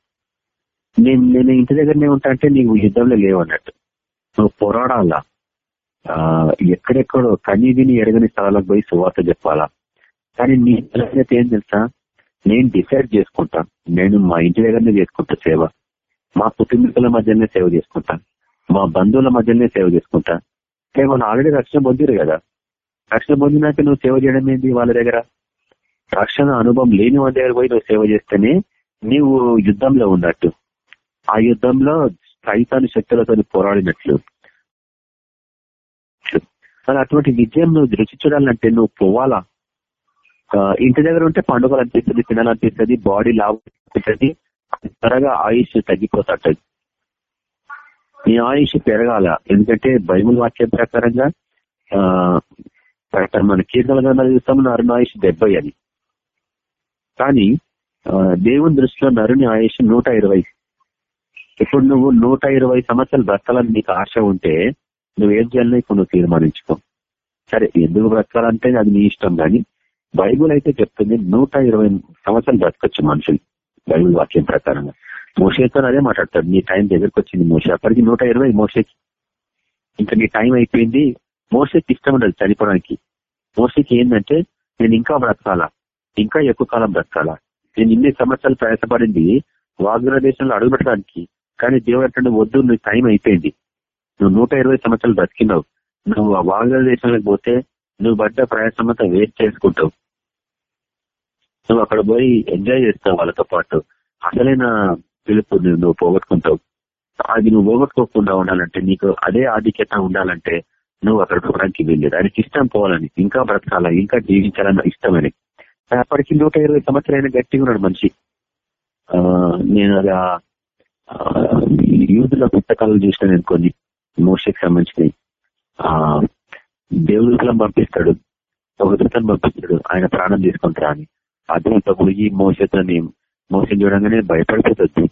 నేను నేను ఇంటి దగ్గరనే ఉంటా అంటే నీకు యుద్ధంలో లేవు అన్నట్టు నువ్వు పోరాడాలా? ఆ, ఎక్కడెక్కడో కనీదిని ఎరగని స్థలాలకు పోయి సువార్త చెప్పాలా? కానీ నీ బలహీనత ఏం తెలుసా? నేను డిసైడ్ చేసుకుంటా. నేను మా ఇంటి దగ్గరనే చేసుకుంటా సేవ. మా కుటుంబీకుల మధ్యనే సేవ చేసుకుంటా. మా బంధువుల మధ్యనే సేవ చేసుకుంటా. అంటే వాళ్ళు ఆల్రెడీ రక్షణ పొందిరు కదా. రక్షణ పొందినాక నువ్వు సేవ చేయడం ఏంటి వాళ్ళ దగ్గర? రక్షణ అనుభవం లేని వాళ్ళ దగ్గర పోయి నువ్వు సేవ చేస్తేనే నీవు యుద్ధంలో ఉన్నట్టు. ఆ యుద్ధంలో సైతాన్ని శక్తులతో పోరాడినట్లు. మరి అటువంటి విజయం నువ్వు రుచి చూడాలంటే నువ్వు పోవాలా? ఇంటి దగ్గర ఉంటే పండుగలు అనిపిస్తుంది తినాలనిపిస్తుంది బాడీ లావు అనిపిస్తుంది త్వరగా ఆయుష్ తగ్గిపోతుంటది నీ ఆయుష్ పెరగాల. ఎందుకంటే బైబుల్ వాక్యం ప్రకారంగా ఆ ప్రకారం మన కీర్తన గ్రంథాలు చూస్తాము నరుని ఆయుష్ డెబ్బై అని. కానీ దేవుని దృష్టిలో నరుని ఆయుష్ నూట ఇరవై. ఇప్పుడు నువ్వు నూట ఇరవై సంవత్సరాలు బ్రతకాలని నీకు ఆశ ఉంటే నువ్వేం చేయాలని ఇప్పుడు నువ్వు తీర్మానించుకో. సరే ఎందుకు బ్రతకాలంటే అది నీ ఇష్టం కానీ బైబుల్ అయితే చెప్తుంది నూట ఇరవై సంవత్సరాలు బ్రతకొచ్చు మనుషులు బైబుల్ వాక్యం ప్రకారంగా. మోసేతో అదే మాట్లాడతాడు నీ టైం దగ్గరకు వచ్చింది మోసే అప్పటికి నూట ఇరవై మోసేకి ఇంకా నీ టైం అయిపోయింది. మోసేకి ఇష్టం ఉండదు చనిపోవడానికి. మోసేకి ఏంటంటే నేను ఇంకా బ్రతకాలా? ఇంకా ఎక్కువ కాలం బ్రతకాలా? నేను ఇన్ని సంవత్సరాలు ప్రయాసపడింది వాగ్రదేశంలో దేశంలో అడుగుపెట్టడానికి. కానీ దేవుడు అంటే వద్దు నువ్వు టైం అయిపోయింది. నువ్వు నూట ఇరవై సంవత్సరాలు బ్రతికినావు. నువ్వు ఆ వాగ్దాన దేశంలోకి పోతే నువ్వు పడ్డ ప్రయాసమంతా వేస్ట్ చేసుకుంటావు. నువ్వు అక్కడ పోయి ఎంజాయ్ చేస్తావు వాళ్ళతో పాటు. అసలైన పిలుపు నువ్వు నువ్వు పోగొట్టుకుంటావు. అది నువ్వు పోగొట్టుకోకుండా ఉండాలంటే నీకు అదే ఆధిక్యత ఉండాలంటే నువ్వు అక్కడ పోవడానికి వెళ్ళేది ఆయనకి ఇష్టం పోవాలని ఇంకా బ్రతకాల ఇంకా జీవించాలన్న ఇష్టమని. అప్పటికి నూట ఇరవై సంవత్సరాలు గట్టిగా ఉన్నాడు మనిషి. ఆ, నేను అది యూదుల పుస్తకాలు చూసిన నేను కొన్ని మోషకి సంబంధించినవి. ఆ దేవుడికి పంపిస్తాడు ఒక దూతను పంపిస్తాడు ఆయన ప్రాణం తీసుకుంటారా అని. ఆ దూత పోయి మోసతోని మోసం చూడంగానే భయపడిపోతుంది దూత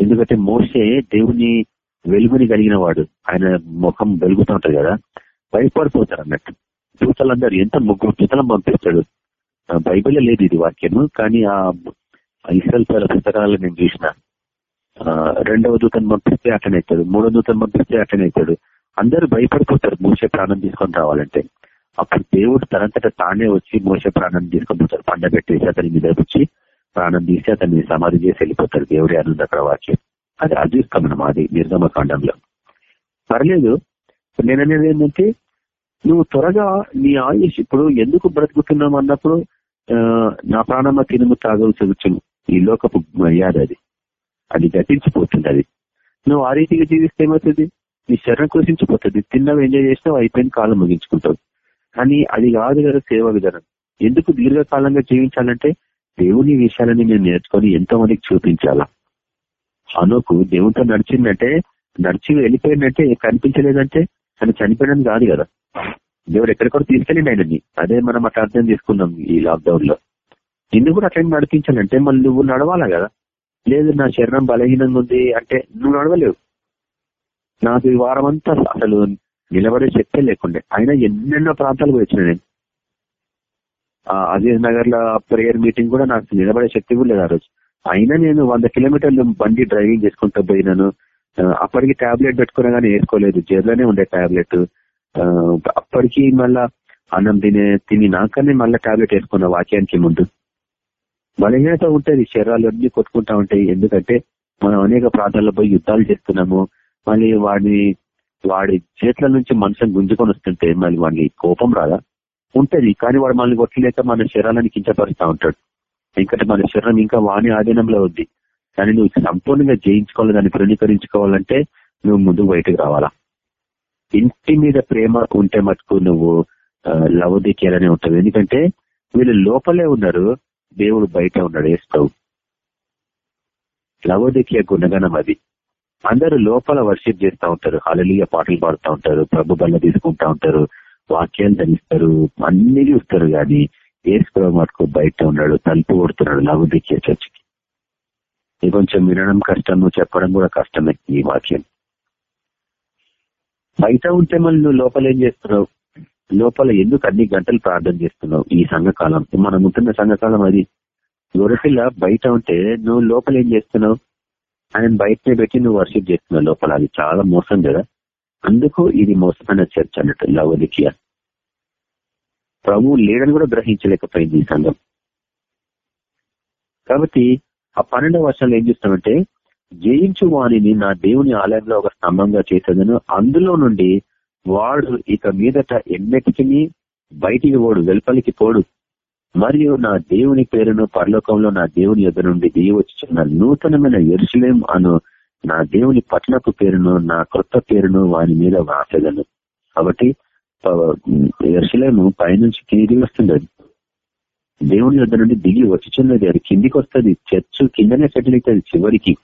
ఎందుకంటే మోసే దేవుని వెలుగుని కలిగిన వాడు. ఆయన ముఖం వెలుగుతూ ఉంటారు కదా. భయపడిపోతారు అన్నట్టు. దూతలందరూ ఎంత ముగ్గురు దూతలను పంపిస్తాడు. ఆ, బైబిల్లో లేదు ఇది వాక్యము కానీ ఆ ఇసల్ పుస్తకాలను నేను చూసిన. రెండవ దూతను పంపిస్తే అటెన్ అవుతాడు. మూడో దూతను పంపిస్తే అటెన్ అవుతాడు. అందరూ భయపడిపోతారు. మోసే ప్రాణం తీసుకొని రావాలంటే. అప్పుడు దేవుడు తనంతట తానే వచ్చి మోసే ప్రాణం తీసుకొని పోతాడు. పండ పెట్టేసి అతని మీద వచ్చి ప్రాణం తీసి అతన్ని సమాధి చేసి వెళ్ళిపోతాడు. దేవుడే అనుంది అక్కడ వాక్యం అది అది చూస్తాం మనం అది నిర్గమ కాండంలో పర్లేదు. నేను ఏంటంటే నువ్వు త్వరగా నీ ఆయుష్ ఇప్పుడు ఎందుకు బ్రతుకుతున్నావు అన్నప్పుడు ఆ, నా ప్రాణమ తినుము తాగవు చెగుచును ఈ లోకపు మర్యాద అది. అది గతించిపోతుంది అది నువ్వు ఆ రీతిగా జీవిస్తే ఏమవుతుంది? నీ శరణం కృషించిపోతుంది తిన్నావు ఎంజాయ్ చేసినావు అయిపోయిన కాలం ముగించుకుంటావు. కానీ అది కాదు కదా సేవ విధానం. ఎందుకు దీర్ఘకాలంగా జీవించాలంటే దేవుని విషయాలని నేను నేర్చుకొని ఎంతో మందికి చూపించాలా. అనుకు దేవునితో నడిచిందంటే నడిచి వెళ్ళిపోయిందంటే కనిపించలేదంటే తను చనిపోయినది కాదు కదా. దేవుడు ఎక్కడికో తీసుకెళ్ళిండి ఆయనని. అదే మనం అట్లా అర్థం చేసుకున్నాం ఈ లాక్డౌన్లో. నిన్ను కూడా అట్లా నడిపించాలంటే మళ్ళీ నువ్వు నడవాలా కదా? లేదు నా శరీరం బలహీనంగా ఉంది అంటే నువ్వు నడవలేవు. నాకు ఈ వారం అంతా అసలు నిలబడే శక్తే లేకుండే. అయినా ఎన్నెన్నో ప్రాంతాలకు వచ్చిన నేను. ఆ అజీజ్ నగర్లో ప్రేయర్ మీటింగ్ కూడా నాకు నిలబడే శక్తి కూడా లేదు ఆ రోజు. అయినా నేను వంద కిలోమీటర్లు బండి డ్రైవింగ్ చేసుకుంటూ పోయినాను. అప్పటికి టాబ్లెట్ పెట్టుకున్నా కానీ వేసుకోలేదు. జేబులోనే ఉండే టాబ్లెట్. అప్పటికి మళ్ళా అన్నం తినే తిని నాకనే మళ్ళీ టాబ్లెట్ వేసుకున్నా వాక్యానికి ముందు. బలహీనత ఉంటుంది శరీరాలు అన్ని కొట్టుకుంటా ఉంటాయి. ఎందుకంటే మనం అనేక ప్రాంతాల్లో పోయి యుద్ధాలు చేస్తున్నాము. మళ్ళీ వాడిని వాడి చేతుల నుంచి మనుషులను గుంజుకొని వస్తుంటే మళ్ళీ వాడికి కోపం రాదా? ఉంటది. కానీ వాడు మనల్ని కొట్టలేక మన శరీరాన్ని కించపరుస్తూ ఉంటాడు. ఎందుకంటే మన శరీరం ఇంకా వాణి ఆధీనంలో ఉంది. కానీ నువ్వు సంపూర్ణంగా జయించుకోవాలి. దాన్ని తృణీకరించుకోవాలంటే నువ్వు ముందుకు బయటకు రావాలా? ఇంటి మీద ప్రేమ ఉంటే మటుకు నువ్వు లవదికేయాలని ఉంటావు. ఎందుకంటే వీళ్ళు లోపలే ఉన్నారు. దేవుడు బయట ఉన్నాడు వేస్తావు లవోదికీయ గుణగణం అది. అందరూ లోపల వర్షిప్ చేస్తూ ఉంటారు అలలియ పాటలు పాడుతూ ఉంటారు ప్రభు బల్ల తీసుకుంటా ఉంటారు వాక్యాలు ధరిస్తారు అన్ని చూస్తారు కానీ ఏసుకో మటుకు బయట ఉన్నాడు తలుపు కొడుతున్నాడు లవోదికీయ చర్చికి. ఇది కొంచెం వినడం కష్టం చెప్పడం కూడా కష్టమే ఈ వాక్యం. బయట ఉంటే మళ్ళీ నువ్వు లోపల ఏం చేస్తున్నావు? లోపల ఎందుకు అన్ని గంటలు ప్రార్థన చేస్తున్నావు ఈ సంఘకాలం మనం ఉంటున్న సంఘకాలం అది. గొరపిల్ల బయట ఉంటే నువ్వు లోపల ఏం చేస్తున్నావు? ఆయన బయటనే పెట్టి నువ్వు వర్షిప్ చేస్తున్నావు లోపల. అది చాలా మోసం కదా. అందుకు ఇది మోసమైన చర్చ అన్నట్టు లవలికియ ప్రభు లేడని కూడా గ్రహించలేకపోయింది ఈ సంఘం. కాబట్టి ఆ పన్నెండవ వర్షాలు ఏం చేస్తామంటే జయించు వాణిని నా దేవుని ఆలయంలో ఒక స్తంభంగా చేసేదను. అందులో నుండి వాడు ఇక మీదట ఎన్నటికి బయటికి పోడు వెలుపలికి పోడు. మరియు నా దేవుని పేరును పరలోకంలో నా దేవుని ఎదురు నుండి దియవచ్చున్న నూతనమైన ఎరుసలేం అను నా దేవుని పట్టణపు పేరును నా కొత్త పేరును వాని మీద వ్రాసేదను. కాబట్టి ఎరుసలేము పైనుంచి కిందికి వస్తుంది అది దేవుని వద్ద నుండి దిగి వచ్చుచున్నది అది కిందికి వస్తుంది. చర్చ్ కిందనే సెటిల్ అవుతుంది చివరికి.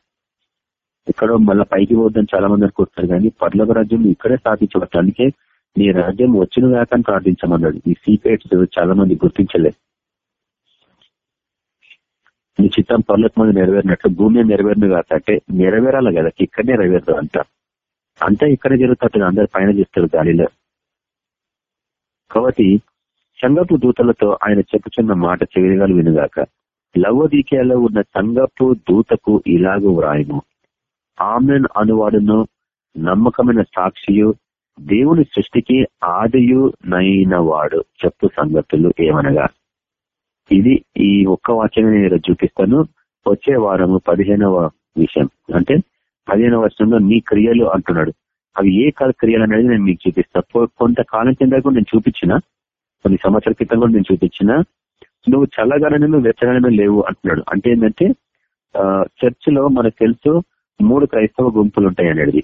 ఇక్కడ మళ్ళీ పైకి పోద్దని చాలా మంది అనుకుంటున్నారు కానీ పర్లోక రాజ్యం ఇక్కడే స్థాపించవచ్చు అందుకే నీ రాజ్యం వచ్చిన దాకా ప్రార్థించమన్నాడు. ఈ సీక్రెట్స్ చాలా మంది గుర్తించలే. నీ చిత్తం పర్లకు మంది నెరవేరినట్లు భూమి నెరవేరిన కాక అంటే నెరవేరాలి కదా ఇక్కడ నెరవేరదు అంట. అంతా ఇక్కడ జరుగుతుంది అందరు పైన చేస్తారు గాలిలో. కాబట్టి సంగపు దూతలతో ఆయన చెప్పుచున్న మాట చెవిగాలు వినుగాక లవదీకేలో ఉన్న సంగపు దూతకు ఇలాగూ వ్రాయము ఆమెన్ అనువాడును. నమ్మకమైన సాక్షియు దేవుని సృష్టికి ఆదియు నైన వాడు చెప్పు సంగతులు ఏమనగా? ఇది ఈ ఒక్క వాక్యమే నేను చూపిస్తాను. వచ్చే వారము పదిహేనవ విషయం. అంటే పదిహేనవ వర్షంలో నీ క్రియలు అంటున్నాడు. అవి ఏ కాల క్రియలు అనేది నేను మీకు చూపిస్తా. కొంతకాలం కింద కూడా నేను చూపించిన. కొన్ని సంవత్సరాల క్రితం కూడా నేను చూపించిన. నువ్వు చల్లగానే వెచ్చగానే లేవు అంటున్నాడు. అంటే ఏంటంటే చర్చ్లో మనకు తెలుసు మూడు క్రైస్తవ గుంపులు ఉంటాయి అనేది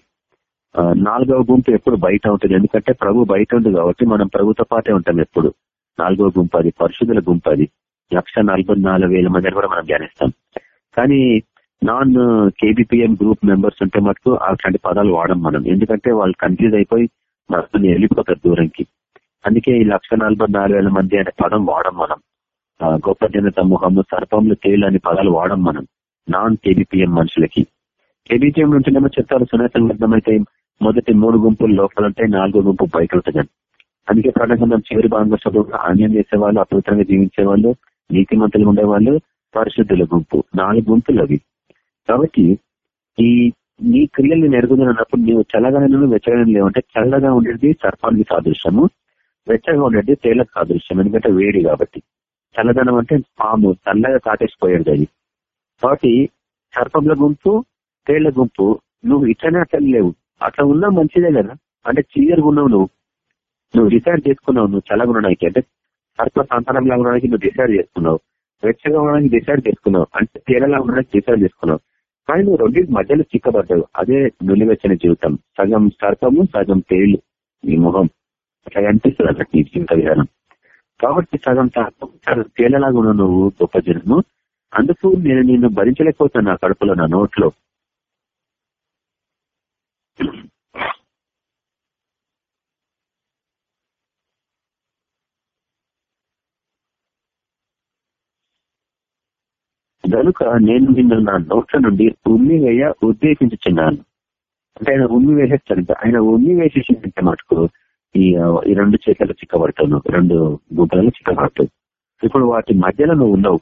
నాలుగవ గుంపు ఎప్పుడు బయట ఉంటుంది. ఎందుకంటే ప్రభు బయట ఉంది కాబట్టి మనం ప్రభుతో పాటే ఉంటాం ఎప్పుడు. నాలుగవ గుంపు అది పరిశుద్ధుల గుంపు అది. లక్ష నలభై నాలుగు వేల మందిని కూడా మనం ధ్యానిస్తాం. కానీ నాన్ కేబిపిఎం గ్రూప్ మెంబర్స్ ఉంటే మటుకు అట్లాంటి పదాలు వాడం మనం. ఎందుకంటే వాళ్ళు కన్ఫ్యూజ్ అయిపోయి మనల్ని వెళ్ళిపోతారు దూరంకి. అందుకే ఈ లక్ష నలభై నాలుగు వేల మంది అనే పదం వాడం మనం. గొప్ప జన సమూహము సర్పంలు తేలు అనే పదాలు వాడం మనం. నాన్ కేబిపిఎం మనుషులకి. కేబిపిఎం ఉంటుందేమో చెప్తారు? సునాతం అర్థమైతే మొదటి మూడు గుంపులు లోపల ఉంటాయి నాలుగో గుంపు బయట ఉంటుంది అందుకే ప్రాణగంధం చివరి భాగంలో చదువుగా అన్యం చేసే వాళ్ళు అపవిత్రంగా జీవించే వాళ్ళు నీతిమంతులు ఉండేవాళ్ళు పరిశుద్ధుల గుంపు. నాలుగు గుంపులు అవి. కాబట్టి ఈ నీ క్రియల్ని నెరుగుతున్నప్పుడు నీవు చల్లగానూ వెచ్చగానే లేవంటే చల్లగా ఉండేది సర్పానికి సాదృశ్యము వెచ్చగా ఉండేది తేలకు సాదృశ్యం ఎందుకంటే వేడి కాబట్టి. చల్లదనం అంటే పాము చల్లగా కాటేసిపోయేది అది. కాబట్టి సర్పంల గుంపు ముప్పేళ్ళ గుంపు నువ్వు ఇట్లనే అట్లా లేవు. అట్లా ఉన్నా మంచిదే కదా? అంటే క్లియర్గా ఉన్నావు నువ్వు. నువ్వు డిసైడ్ చేసుకున్నావు నువ్వు చల్లగా ఉండడానికి. అంటే సర్ప సంతానం లాగా ఉండడానికి నువ్వు డిసైడ్ చేసుకున్నావు. వెచ్చగా ఉండడానికి డిసైడ్ చేసుకున్నావు. అంటే తేనెలా ఉండడానికి డిసైడ్ చేసుకున్నావు. కానీ నువ్వు రెండింటి మధ్యలో చిక్కబడ్డావు. అదే నులివెచ్చని జీవితం. సగం సర్పము సగం తేలు నీ మొహం. అట్లా కనిపిస్తుంది అన్నట్టు నీ జీవిత విధానం. కాబట్టి సగం సగం తేలలాగా ఉన్నావు నువ్వు గొప్ప జనము అందుకు నేను నిన్ను భరించలేకపోతాను నా కడుపులో నా నోట్లో. కనుక నేను నిన్ను నా నోట్ల నుండి ఉమ్మివేయ ఉద్దేశించుచున్నాను. అంటే ఆయన ఉమ్మి వేసేస్తాడు ఆయన ఉమ్మి వేసేసిందంటే మటుకు ఈ ఈ రెండు చేతులు చిక్కబడతాను. రెండు గుడ్డలు చిక్కబడతావు ఇప్పుడు వాటి మధ్యలో నువ్వు ఉన్నావు.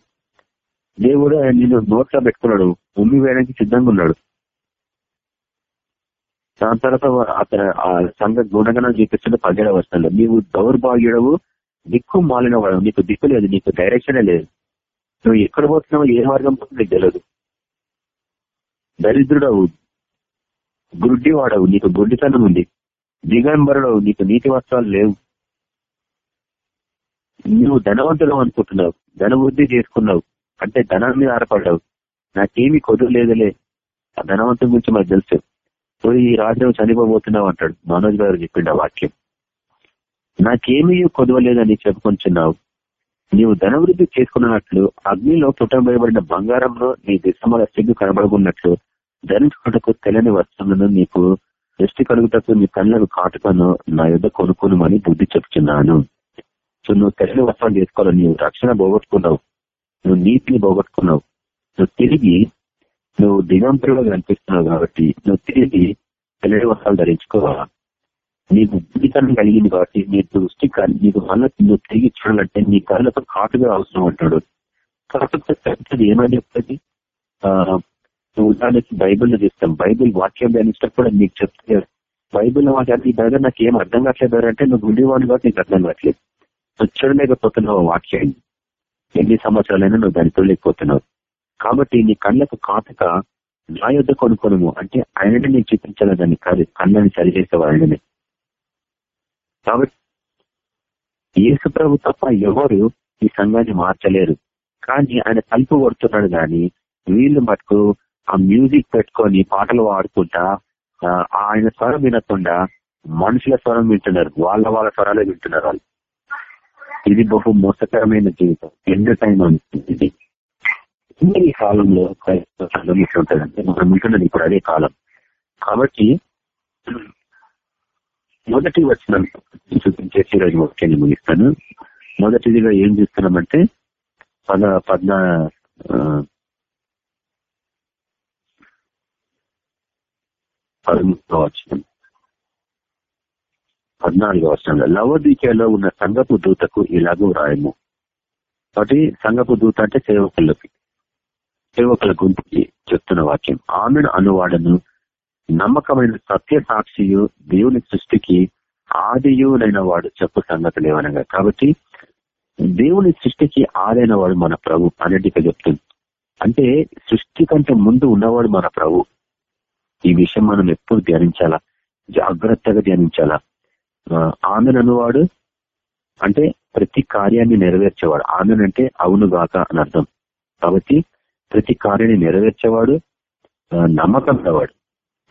దేవుడు నిన్ను నోట్లో పెట్టుకున్నాడు. ఉమ్మి వేయడానికి సిద్ధంగా ఉన్నాడు. దాని తర్వాత అతను ఆ సంఘ గుణగణాలు చూపిస్తున్న పదిహేడవ వస్తున్నాడు నీవు దౌర్భాగ్యుడవు దిక్కు మాలిన వాడు నీకు దిక్కు లేదు నీకు డైరెక్షనే లేదు. నువ్వు ఎక్కడ పోతున్నావు ఏ మార్గం పోతుంది తెలియదు దరిద్రుడవు గుడ్డి వాడవు నీకు గుడ్డితనం ఉంది. దిగంబరుడవు. నీకు నీతి వస్త్రాలు లేవు. నువ్వు ధనవంతులు అనుకుంటున్నావు. ధనవృద్ధి చేసుకున్నావు. అంటే ధనాన్ని మీద ఆరపడ్డావు నాకేమి కొదువు లేదులే. ఆ ధనవంతం గురించి మనకు తెలుసు. పోయి ఈ రాజ్యం చనిపోబోతున్నావు అంటాడు. మనోజ్ గారు చెప్పిండు ఆ వాక్యం. నాకేమీ కొదవలేదని చెప్పుకొంచున్నావు. నీవు ధనవృద్ధి చేసుకున్నట్లు అగ్నిలో పుట్టబోయబడిన బంగారంలో నీ దిశమల సిగ్గు కనబడుకున్నట్లు ధరించుకుంటకు తెల్లని వస్త్రములను నీకు దృష్టి కలుగుటకు నీ కళ్ళను కాటుకను నా యుద్ధ కొనుక్కోనమని బుద్ధి చెప్తున్నాను సో నువ్వు తెల్లని వస్త్రాలు చేసుకోవాలి నీవు రక్షణ పోగొట్టుకున్నావు. నువ్వు నీతిని పోగొట్టుకున్నావు. నువ్వు తిరిగి నువ్వు దిగంబరుగా కనిపిస్తున్నావు కాబట్టి నువ్వు తిరిగి తెల్లడి వస్త్రాలు ధరించుకోవాలా? నీకు జీవితాన్ని కలిగింది కాబట్టి నీ దృష్టి నీకు మళ్ళీ నువ్వు తిరిగి చూడాలంటే నీ కళ్ళతో కాటుగా అవసరం అంటాడు. కాకపోతే పెద్దది ఏమని చెప్తుంది? నువ్వు ఉదాహరణకి బైబిల్ చూస్తాం బైబిల్ వాక్యం ధ్యానించినప్పుడు కూడా నీకు చెప్తే బైబిల్ వాక్యాన్ని దగ్గర నాకు ఏం అర్థం కావట్లేదు అంటే నువ్వు ఉండేవాడు కాబట్టి నీకు అర్థం కావట్లేదు. నువ్వు చూడలేకపోతున్నావు వాక్యాన్ని. ఎన్ని సంవత్సరాలైనా నువ్వు దాన్ని చూడలేకపోతున్నావు. కాబట్టి నీ కళ్ళకు కాతక నా యుద్ధ కొనుక్కొను అంటే ఆయననే నేను చూపించాలి దాన్ని కాదు కళ్ళని సరిచేసేవాళ్ళని. కాబట్టి యేసు ప్రభు తప్ప ఎవరు ఈ సంఘాన్ని మార్చలేరు. కానీ ఆయన తలుపు కొడుతున్నాడు కానీ వీళ్ళు మటుకు ఆ మ్యూజిక్ పెట్టుకొని పాటలు పాడుకుంటా ఆయన స్వరం వినకుండా మనుషుల స్వరం వింటున్నారు వాళ్ళ వాళ్ళ స్వరాలే వింటున్నారు వాళ్ళు. ఇది బహు మోసకరమైన జీవితం. ఎండ్ టైం ఇది ఈ కాలంలో క్రైస్తవ సంఘం ఉంటుందంటే మనం ఉంటున్నది ఇప్పుడు అదే కాలం. కాబట్టి మొదటి వచ్చిన చూపించేసి ఈరోజు ముఖ్యాన్ని ముగిస్తాను. మొదటిదిగా ఏం చూస్తున్నామంటే పద పద్నా ఆ, పదమూడవ వచనం. పద్నాలుగో వచనంలో లవదీకలో ఉన్న సంగపు దూతకు ఇలాగూ రాయము కాబట్టి సంగపు దూత అంటే సేవకులకి సేవకుల గుంపుకి చెప్తున్న వాక్యం. ఆమెను అనువాడను నమ్మకమైన సత్య సాక్షియు దేవుని సృష్టికి ఆదియునైన వాడు చెప్పు సంగతులు ఏమనగా. కాబట్టి దేవుని సృష్టికి ఆదైన వాడు మన ప్రభు అన్నిటిగా చెప్తుంది. అంటే సృష్టి కంటే ముందు ఉన్నవాడు మన ప్రభు. ఈ విషయం మనం ఎప్పుడు ధ్యానించాలా? జాగ్రత్తగా ధ్యానించాలా? ఆమెను అనువాడు అంటే ప్రతి కార్యాన్ని నెరవేర్చేవాడు. ఆమెనంటే అవును గాక అని అర్థం. కాబట్టి ప్రతి కార్యాన్ని నెరవేర్చేవాడు నమ్మకం గలవాడు.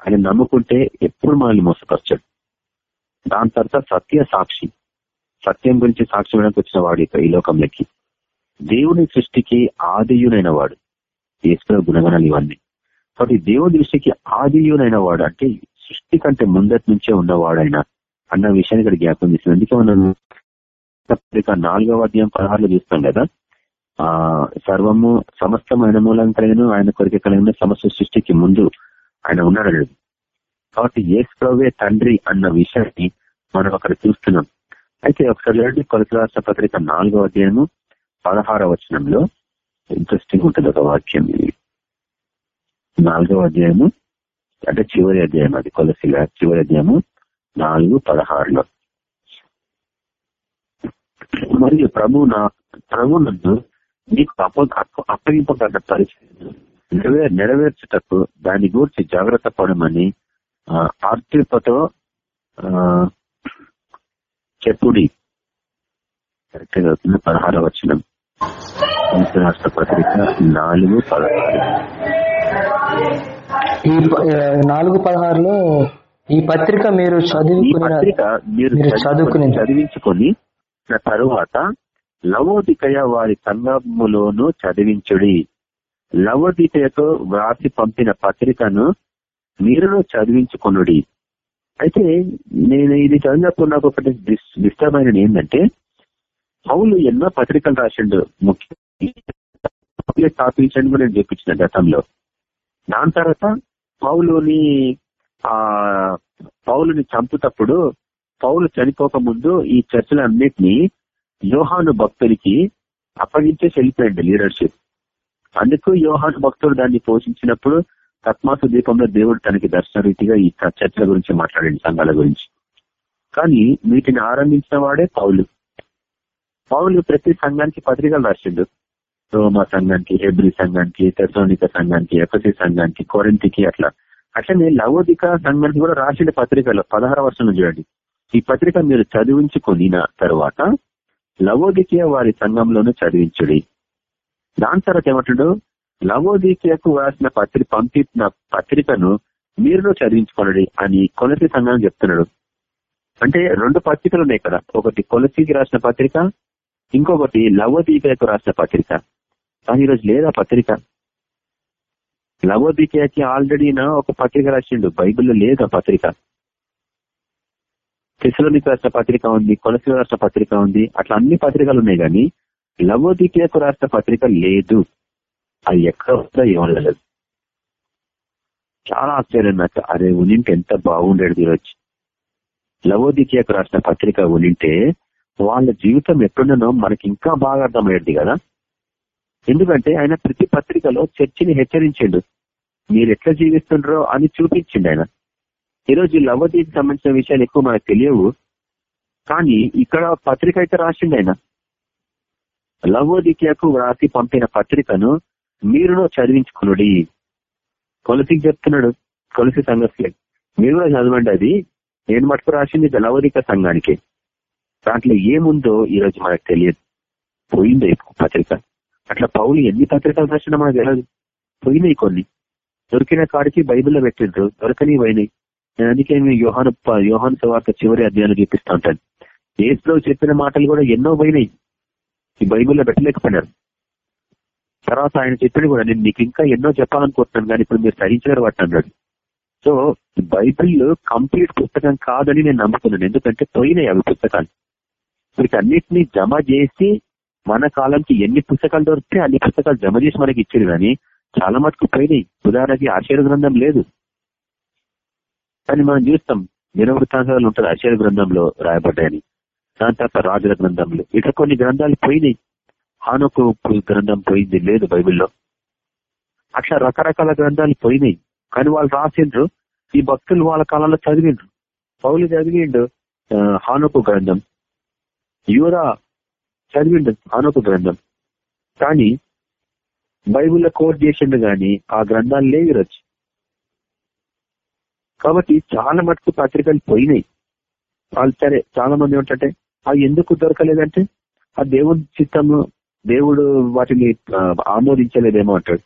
ఆయన నమ్ముకుంటే ఎప్పుడు మనల్ని మోసపరచాడు. దాని తర్వాత సత్య సాక్షి. సత్యం గురించి సాక్షి ఇవ్వడానికి వచ్చిన వాడు ఈ లోకంలోకి. దేవుని సృష్టికి ఆదియునైన వాడు. ఈశ్వర గుణగణాలు ఇవన్నీ. కాబట్టి దేవుని దృష్టికి ఆదియునైన వాడు అంటే సృష్టి కంటే ముందటి నుంచే ఉన్నవాడైనా అన్న విషయాన్ని ఇక్కడ జ్ఞాపకం చేసింది అందుకే మనం నాలుగవ అధ్యాయం పదహారులో చూస్తాం కదా. ఆ సర్వము సమస్తమైన కలిగిన ఆయన కొరిక కలిగిన సమస్త సృష్టికి ముందు ఆయన ఉన్నాడు కాబట్టి ఏసుప్రవే తండ్రి అన్న విషయాన్ని మనం అక్కడ చూస్తున్నాం. అయితే ఒకసారి చూడండి కొలత రాష్ట్ర పత్రిక నాలుగో అధ్యాయము పదహార వచనంలో ఇంట్రెస్టింగ్ ఉంటుంది ఒక వాక్యం ఇది. నాలుగవ అధ్యాయము అంటే చివరి అధ్యాయం అది కొలసిల చివరి అధ్యాయము నాలుగు పదహారులో. మరియు ప్రభు నా ప్రభు నన్ను నీకు అప్ప అప్ప- అప్పగింపబడ్డ పరిస్థితి నెరవే నెరవేర్చుటకు దాని గురించి జాగ్రత్త పడమని ఆర్తిపతో చెప్పుడి. కరెక్ట్గా అవుతుంది పదహార వచ్చిన రాష్ట్ర పత్రిక నాలుగు పదహారు. ఈ నాలుగు పదహారులో ఈ పత్రిక మీరు చదువుకున్న పత్రిక మీరు చదువుకొని-. చదివించుకొని నా తరువాత లవోదికయ వారి సంగములోను చదివించుడి. లవోదికయతో వ్రాసి పంపిన పత్రికను మీరును చదివించుకొనుడి. అయితే నేను ఇది చదివినప్పుడు నాకు ఒకటి డిస్- డిస్టర్బ్ అయినది ఏంటంటే పౌలు ఎన్నో పత్రికలు రాసిండు. ముఖ్య స్థాపించండి కూడా నేను చెప్పించిన గతంలో. దాని తర్వాత పౌలుని ఆ పౌలుని చంపుతప్పుడు పౌలు చనిపోక ముందు ఈ చర్చలన్నిటినీ యోహాను భక్తునికి అప్పగించేసి వెళ్ళిపోయాడు లీడర్షిప్ అందుకు యోహాను భక్తుడు దాన్ని పోషించినప్పుడు తత్మాసు దీపంలో దేవుడు తనకి దర్శన రీతిగా ఈ చర్చల గురించి మాట్లాడండి సంఘాల గురించి. కానీ వీటిని ఆరంభించిన వాడే పౌలు. పౌలు ప్రతి సంఘానికి పత్రికలు రాసిండు. రోమా సంఘానికి హెబ్రి సంఘానికి తెసోనిక సంఘానికి ఎఫసి సంఘానికి కొరింతికి అట్లా. అట్లనే లవోదిక సంఘానికి కూడా రాసిన పత్రికలు. పదహార వర్షంలో చూడండి. ఈ పత్రిక మీరు చదివించుకొనిన తర్వాత లవోదికీయ వారి సంఘంలోనూ చదివించుడి. దాని తర్వాత ఏమంటాడు లవోదికీయకు రాసిన పత్రిక పంపిన పత్రికను మీరు చదివించుకోనడి అని కొలసి సంఘం చెప్తున్నాడు. అంటే రెండు పత్రికలు ఉన్నాయి ఇక్కడ. ఒకటి కొలసికి రాసిన పత్రిక ఇంకొకటి లవోదీకకు రాసిన పత్రిక. కానీ ఈరోజు లేదా పత్రిక? లవోదీకకి ఆల్రెడీనా ఒక పత్రిక రాసిండు? బైబిల్లో లేదు ఆ పత్రిక? తెసలోనికి రాష్ట్ర పత్రిక ఉంది కొలసిలో రాష్ట్ర పత్రిక ఉంది అట్లా అన్ని పత్రికలు ఉన్నాయి కానీ లవోదికేకు రాష్ట్ర పత్రిక లేదు. అది ఎక్కడ ఉందో ఏమనలేదు చాలా ఆశ్చర్యం నాకు అరే ఉనింటే ఎంత బాగుండేది ఈరోజు. లవోదికేకు రాసిన పత్రిక ఉనింటే వాళ్ళ జీవితం ఎట్లుండనో మనకి ఇంకా బాగా అర్థమయ్యేది కదా. ఎందుకంటే ఆయన ప్రతి పత్రికలో చర్చిని హెచ్చరించిండు. మీరు ఎట్లా జీవిస్తుండ్రో అని చూపించిండు ఆయన. ఈరోజు ఈ లవోదీకి సంబంధించిన విషయాలు ఎక్కువ మనకు తెలియవు. కానీ ఇక్కడ పత్రిక అయితే రాసిండు ఆయన. లవోదికీయకు వ్రాసి పంపిన పత్రికను మీరునో చదివించుకునుడి. కొలసికి చెప్తున్నాడు కొలసి సంగతి. మీరు కూడా చదవండి అది. నేను మటుకు రాసింది లవోదిక సంఘానికి. దాంట్లో ఏముందో ఈరోజు మనకు తెలియదు. పోయింది పత్రిక. అట్లా పౌలు ఎన్ని పత్రికలు రాసినా మనకు తెలియదు పోయినాయి కొన్ని. దొరికిన కాడికి బైబిల్లో పెట్టిండ్రు దొరకని పోయినాయి. అందుకే మీ యోహాను యోహాను తర్వాత చివరి అధ్యాయాలు చూపిస్తూ ఉంటాను. ఏసులో చెప్పిన మాటలు కూడా ఎన్నో పోయినాయి. ఈ బైబిల్లో పెట్టలేకపోయినారు. తర్వాత ఆయన చెప్పిన కూడా నేను మీకు ఇంకా ఎన్నో చెప్పాలనుకుంటున్నాను కానీ ఇప్పుడు మీరు సహించలేరు వాటి సో బైబిల్ కంప్లీట్ పుస్తకం కాదని నేను నమ్ముతున్నాను. ఎందుకంటే పోయినాయి అవి పుస్తకాలు. వీటన్నిటిని జమ చేసి మన కాలంకి ఎన్ని పుస్తకాలు దొరికితే అన్ని పుస్తకాలు జమ చేసి మనకి ఇచ్చారు కానీ చాలా మటుకు పోయినాయి. ఉదాహరణకి ఆశీర్వ గ్రంథం లేదు. కానీ మనం చూస్తాం. నిరవృత్తాంతాలు ఉంటుంది. ఆశ్చర్య గ్రంథంలో రాయబడ్డాయని. దాని తర్వాత రాజుల గ్రంథంలో. ఇట్లా కొన్ని గ్రంథాలు పోయినాయి. హానోకు గ్రంథం పోయింది. లేదు బైబిల్లో. అట్లా రకరకాల గ్రంథాలు పోయినాయి. కానీ వాళ్ళు రాసిండ్రు. ఈ భక్తులు వాళ్ళ కాలంలో చదివిండ్రు. పౌలు చదివిండు హానుకు గ్రంథం. యువరా చదివిండు హానోకు గ్రంథం. కానీ బైబిల్లో కోట్ చేసిండు కానీ ఆ గ్రంథాలు లేవి రచ్చు కాబట్టి చాలా మటుకు పత్రికలు పోయినాయి. వాళ్ళు సరే చాలా మంది ఏంటంటే అవి ఎందుకు దొరకలేదంటే ఆ దేవుడి చిత్తము దేవుడు వాటిని ఆమోదించలేదేమో అంటాడు.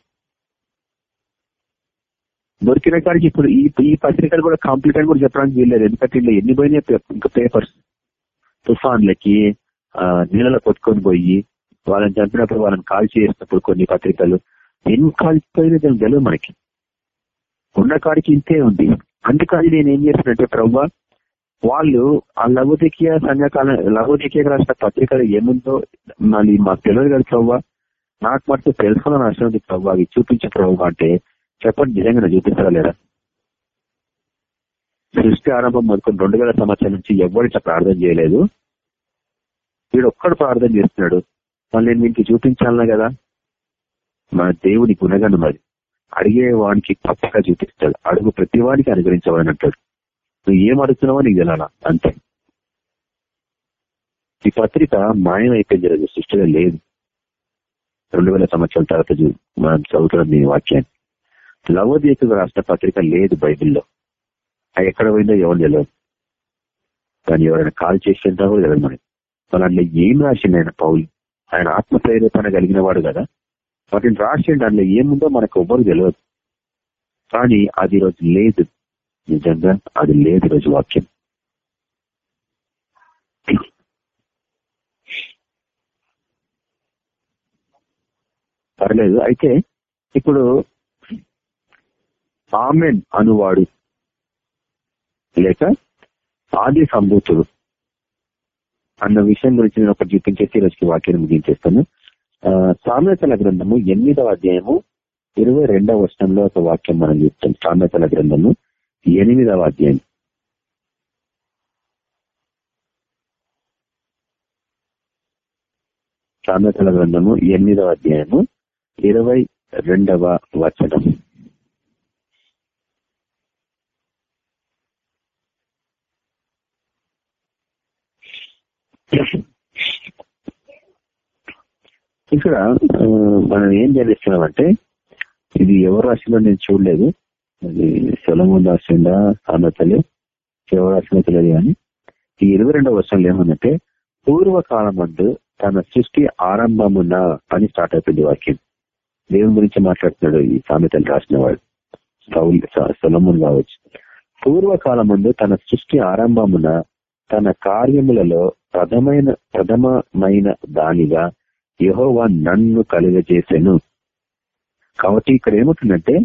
దొరికిన కాడికి ఇప్పుడు ఈ ఈ పత్రికలు కూడా కంప్లీట్ అని కూడా చెప్పడానికి వీల్లేదు. ఎందుకంటే ఇలా ఎన్ని పోయినాయి ఇంకా పేపర్స్ తుఫాన్లకి నీళ్ళలో కొట్టుకొని పోయి వాళ్ళని చంపినప్పుడు వాళ్ళని కాల్ చేసినప్పుడు కొన్ని పత్రికలు ఎన్ని కాల్చిపోయినా తెలియదు మనకి. ఉన్న కాడికి ఇంతే ఉంది. అందుకని నేను ఏం చేస్తున్నట్టే ప్రభావ వాళ్ళు ఆ లఘుదికీయ సంఘకాల లఘుదికీయ రాసిన పత్రికలు ఏముందో మళ్ళీ మాకు తెలియదు కదా ప్రభావ నాకు మటుకు తెలుసుకున్న నష్టం ఉంది ప్రభావ అవి చూపించే ప్రభావ అంటే చెప్పండి నిజంగా చూపిస్తారా లేదా? సృష్టి ఆరంభం మొదలుకొని రెండు వేల సంవత్సరాల నుంచి ఎవరు ప్రార్థన చేయలేదు. వీడు ఒక్కడు ప్రార్థన చేస్తున్నాడు. మళ్ళీ నేను మీకు చూపించాలన్నా కదా? మన దేవుని గుణగణం అది. అడిగే వాడికి తప్పగా చూపిస్తాడు. అడుగు ప్రతి వాడికి అనుగ్రహించవాలని అంటాడు. నువ్వు ఏం అడుగుతున్నావో నీకు తెలాలా అంతే. ఈ పత్రిక మాయమైపోయింది రోజు సృష్టిలో లేదు. రెండు వేల సంవత్సరాల తర్వాత మనం చదువుతున్నాం దీని వాక్యాన్ని. లవోదీయకు రాష్ట్ర పత్రిక లేదు బైబిల్లో. అది ఎక్కడ పోయిందో ఎవరు తెలియదు కానీ ఎవరైనా కాల్ చేసేంతా కూడా తెలియదు మనకి. అందులో ఏం రాసిండు ఆయన పౌలు? ఆయన ఆత్మ ప్రేరేపణ కలిగిన వాడు కదా. వాటిని రాసిండు అందులో ఏముందో మనకు ఎవ్వరు తెలియదు కానీ అది రోజు లేదు. నిజంగా అది లేదు రోజు వాక్యం. పర్లేదు. అయితే ఇప్పుడు ఆమెన్ అనువాడు లేక ఆది సంభూతుడు అన్న విషయం గురించి నేను ఒకటి చూపించేసి రోజుకి వాక్యం ముగించేస్తాను. సామెతల గ్రంథము ఎనిమిదవ అధ్యాయము ఇరవై రెండవ వర్షంలో ఒక వాక్యం మనం చూస్తాం. సామెతల గ్రంథము ఎనిమిదవ అధ్యాయం. సామెతల గ్రంథము ఎనిమిదవ అధ్యాయము ఇరవై రెండవ వచనం. ఇక్కడ మనం ఏం చేస్తున్నామంటే ఇది ఎవరు రాసిందో నేను చూడలేదు. అది సొలమూన్ రాసిందా సామెతలు ఎవరు రాసిందో తెలియదు కానీ ఈ ఇరవై రెండవ వర్షంలో ఏమన్నంటే పూర్వకాలం అందు తన సృష్టి ఆరంభమున అని స్టార్ట్ అయిపోయింది వాక్యం. దేవుని గురించి మాట్లాడుతున్నాడు ఈ సామెతలు రాసిన వాడు. సొలమున్ కావచ్చు. పూర్వకాలం ముందు తన సృష్టి ఆరంభమున తన కార్యములలో ప్రథమైన ప్రథమమైన దానిగా యహోవా నన్ను కలుగజేసెను. కాబట్టి ఇక్కడ ఏమవుతుందంటే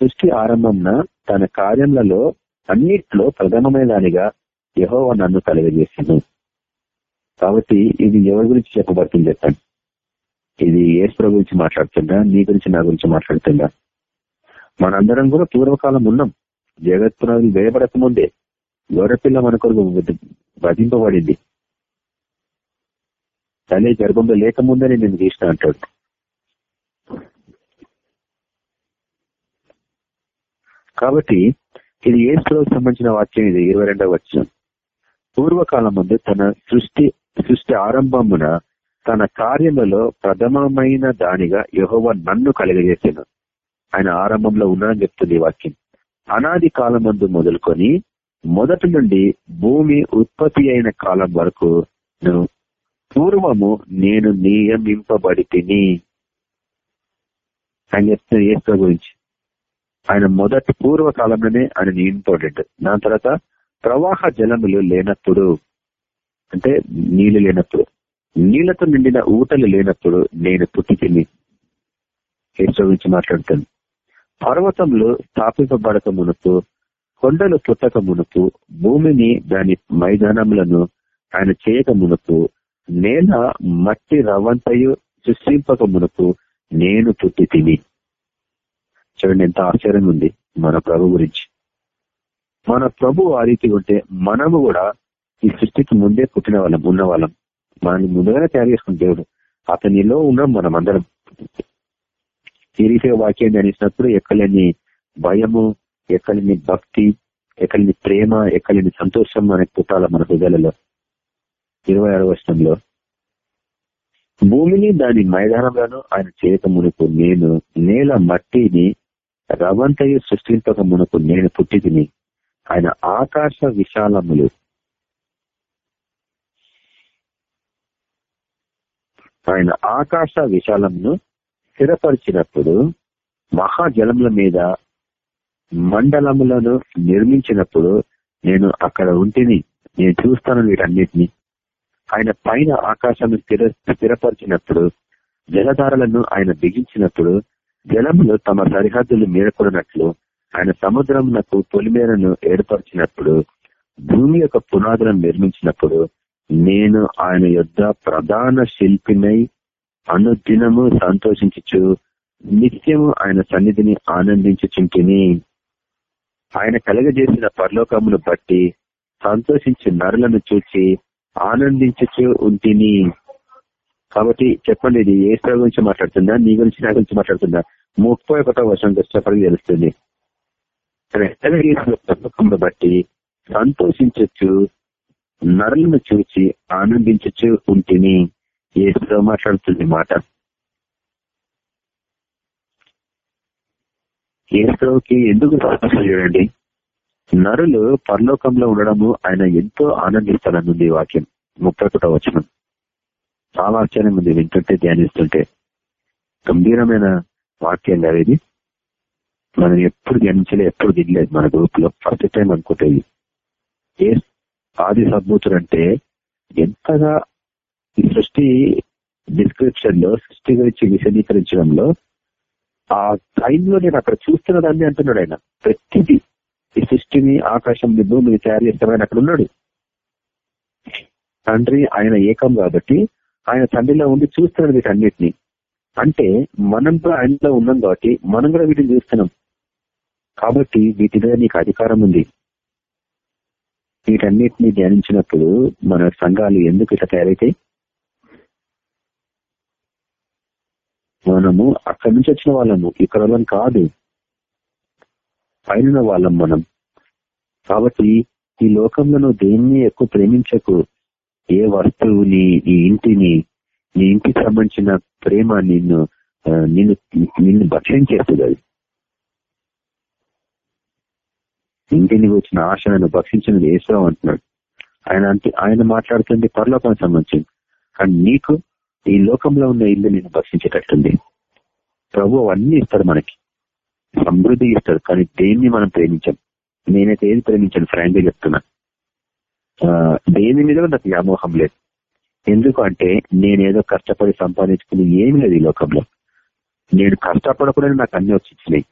సృష్టి ఆరంభంన తన కార్యములలో అన్నిట్లో ప్రథమమైన దానిగా యహోవా నన్ను కలుగజేసాను. కాబట్టి ఇది ఎవరి గురించి చెప్పబడుతుంది చెప్పండి. ఇది ఏసుప్ర గురించి మాట్లాడుతుందా? నీ గురించి నా గురించి మాట్లాడుతుందా? మనందరం కూడా పూర్వకాలం ఉన్నాం. జగత్తునది వేయబడక ముందే గౌరపిల్ల మన కొరకు వధింపబడింది తనే గర్భంలో లేకముందని నేను చేసిన అంటాడు. కాబట్టి ఇది ఏ స్థలకు సంబంధించిన వాక్యం ఇది ఇరవై రెండవ వచ్చిన పూర్వకాలం ముందు తన సృష్టి సృష్టి ఆరంభమున తన కార్యములలో ప్రథమమైన దానిగా యహోవ నన్ను కలిగజేసాను ఆయన ఆరంభంలో ఉన్నానని చెప్తుంది వాక్యం. అనాది కాలం ముందు మొదలుకొని మొదటి నుండి భూమి ఉత్పత్తి అయిన కాలం వరకు పూర్వము నేను నియమింపబడి తిని ఆయన చెప్తున్న ఏసు గురించి. ఆయన మొదటి పూర్వకాలంలోనే ఆయన నియమింపబడ్డాడు. దాని తర్వాత ప్రవాహ జలములు లేనప్పుడు అంటే నీళ్ళు లేనప్పుడు నీళ్ళతో నిండిన ఊటలు లేనప్పుడు నేను పుట్టితిని. ఏసు గురించి మాట్లాడుతాను. పర్వతంలో స్థాపింపబడక మునుపు కొండలు పుట్టక మునుపు భూమిని దాని మైదానములను ఆయన చేయక మునుపు నేల మట్టి రవంతయు సృష్టింపక మునుపు నేను పుట్టి తిని. చూడండి ఎంత ఆశ్చర్యంగా ఉంది మన ప్రభు గురించి. మన ప్రభు ఆ రీతి ఉంటే మనము కూడా ఈ సృష్టికి ముందే పుట్టిన వాళ్ళం ఉన్న వాళ్ళం మనల్ని ముందుగానే తయారు చేసుకున్న దేవుడు. అతనిలో ఉన్నాం మనం అందరం. ఈ రీతిగా వాక్యం ధ్యానించినప్పుడు ఎక్కలేని భయము ఎక్కలేని భక్తి ఎక్కలేని ప్రేమ ఎక్కలేని సంతోషం మనకి పుట్టాల మన హృదయాలలో. ఇరవై ఆరు వర్షంలో భూమిని దాని మైదానంలోనూ ఆయన చేయక మునుపు నేను నేల మట్టిని రవంతయు సృష్టింపక మునుపు నేను పుట్టిదిని ఆయన ఆకాశ విశాలములు. ఆయన ఆకాశ విశాలమును స్థిరపరిచినప్పుడు మహాజలముల మీద మండలములను నిర్మించినప్పుడు నేను అక్కడ ఉంటిని నేను చూస్తాను వీటన్నిటిని. ఆయన పైన ఆకాశాన్ని స్థిర స్థిరపరిచినప్పుడు జలధారలను ఆయన బిగించినప్పుడు జలములు తమ సరిహద్దులు మేరకొడినట్లు ఆయన సముద్రమునకు పొలిమేరను ఏర్పరిచినప్పుడు భూమి యొక్క పునాదులను నిర్మించినప్పుడు నేను ఆయన యొద్ ప్రధాన శిల్పినై అనుదినము సంతోషించు నిత్యము ఆయన సన్నిధిని ఆనందించుచుంటిని. ఆయన కలగజేసిన పరలోకమును బట్టి సంతోషించి నరులను చూచి ఆనందించచ్చు ఉంటిని. కాబట్టి చెప్పండి ఇది ఏ స్థలం గురించి మాట్లాడుతుందా? నీ గురించి నా గురించి మాట్లాడుతుందా? ముప్పై ఒకటో వర్షం కష్టపడి తెలుస్తుంది. పరలోకమును బట్టి సంతోషించచ్చు నరులను చూచి ఆనందించచ్చు ఉంటిని. ఏసులో మాట్లాడుతుంది మాట? ఏసుకి ఎందుకు చూడండి. నరులు పరలోకంలో ఉండడము ఆయన ఎంతో ఆనందిస్తాడనుంది వాక్యం. ముప్పై ఒకటో వచనం. చాలా ఆశ్చర్యం ఉంది వింటుంటే ధ్యానిస్తుంటే. గంభీరమైన వాక్యం కదా ఇది. మనం ఎప్పుడు ధ్యానించలే ఎప్పుడు దిగలేదు మన గ్రూప్లో ఫస్ట్ టైం అనుకుంటే ఏ ఆది సద్భూతుడు అంటే ఎంతగా ఈ సృష్టి డిస్క్రిప్షన్లో సృష్టి గురించి విశదీకరించడంలో ఆ టైంలో నేను అక్కడ చూస్తున్నదాన్ని అంటున్నాడు ఆయన. ప్రతిదీ ఈ సృష్టిని ఆకాశం భూమిని తయారు చేస్తామని అక్కడ ఉన్నాడు. తండ్రి ఆయన ఏకం కాబట్టి ఆయన తండ్రిలో ఉండి చూస్తున్నాడు వీటన్నిటిని అంటే మనం కూడా ఆయనలో ఉన్నాం కాబట్టి మనం కూడా వీటిని చూస్తున్నాం. కాబట్టి వీటి మీద నీకు అధికారం ఉంది. వీటన్నిటిని ధ్యానించినప్పుడు మన సంఘాలు ఎందుకు ఇట్లా తయారైతాయి? మనము అక్కడి నుంచి వచ్చిన వాళ్ళము. ఇక్కడ కాదు. పైన వాళ్ళం మనం. కాబట్టి ఈ లోకంలో నువ్వు దేన్ని ఎక్కువ ప్రేమించకు. ఏ వస్తువుని నీ ఇంటిని నీ ఇంటికి సంబంధించిన ప్రేమ నిన్ను నిన్ను నిన్ను భక్షించేస్తుంది అది. ఇంటిని వచ్చిన ఆశను భక్షించినది ఏసో అంటున్నాడు. ఆయన అంటే ఆయన మాట్లాడుతుంది పరలోకానికి సంబంధించింది కానీ నీకు ఈ లోకంలో ఉన్న ఇల్లు నేను భక్షించేటట్టుంది. ప్రభు అవన్నీ ఇస్తాడు మనకి. సమృద్ధి ఇస్తాడు కానీ దేన్ని మనం ప్రేమించాం? నేనైతే ఏది ప్రేమించాను? ఫ్రాంక్గా చెప్తున్నా. దేని మీద నాకు వ్యామోహం లేదు. ఎందుకు అంటే నేనేదో కష్టపడి సంపాదించుకుని ఏమి లేదు ఈ లోకంలో. నేను కష్టపడకూడదు నాకు అన్ని వచ్చినాయి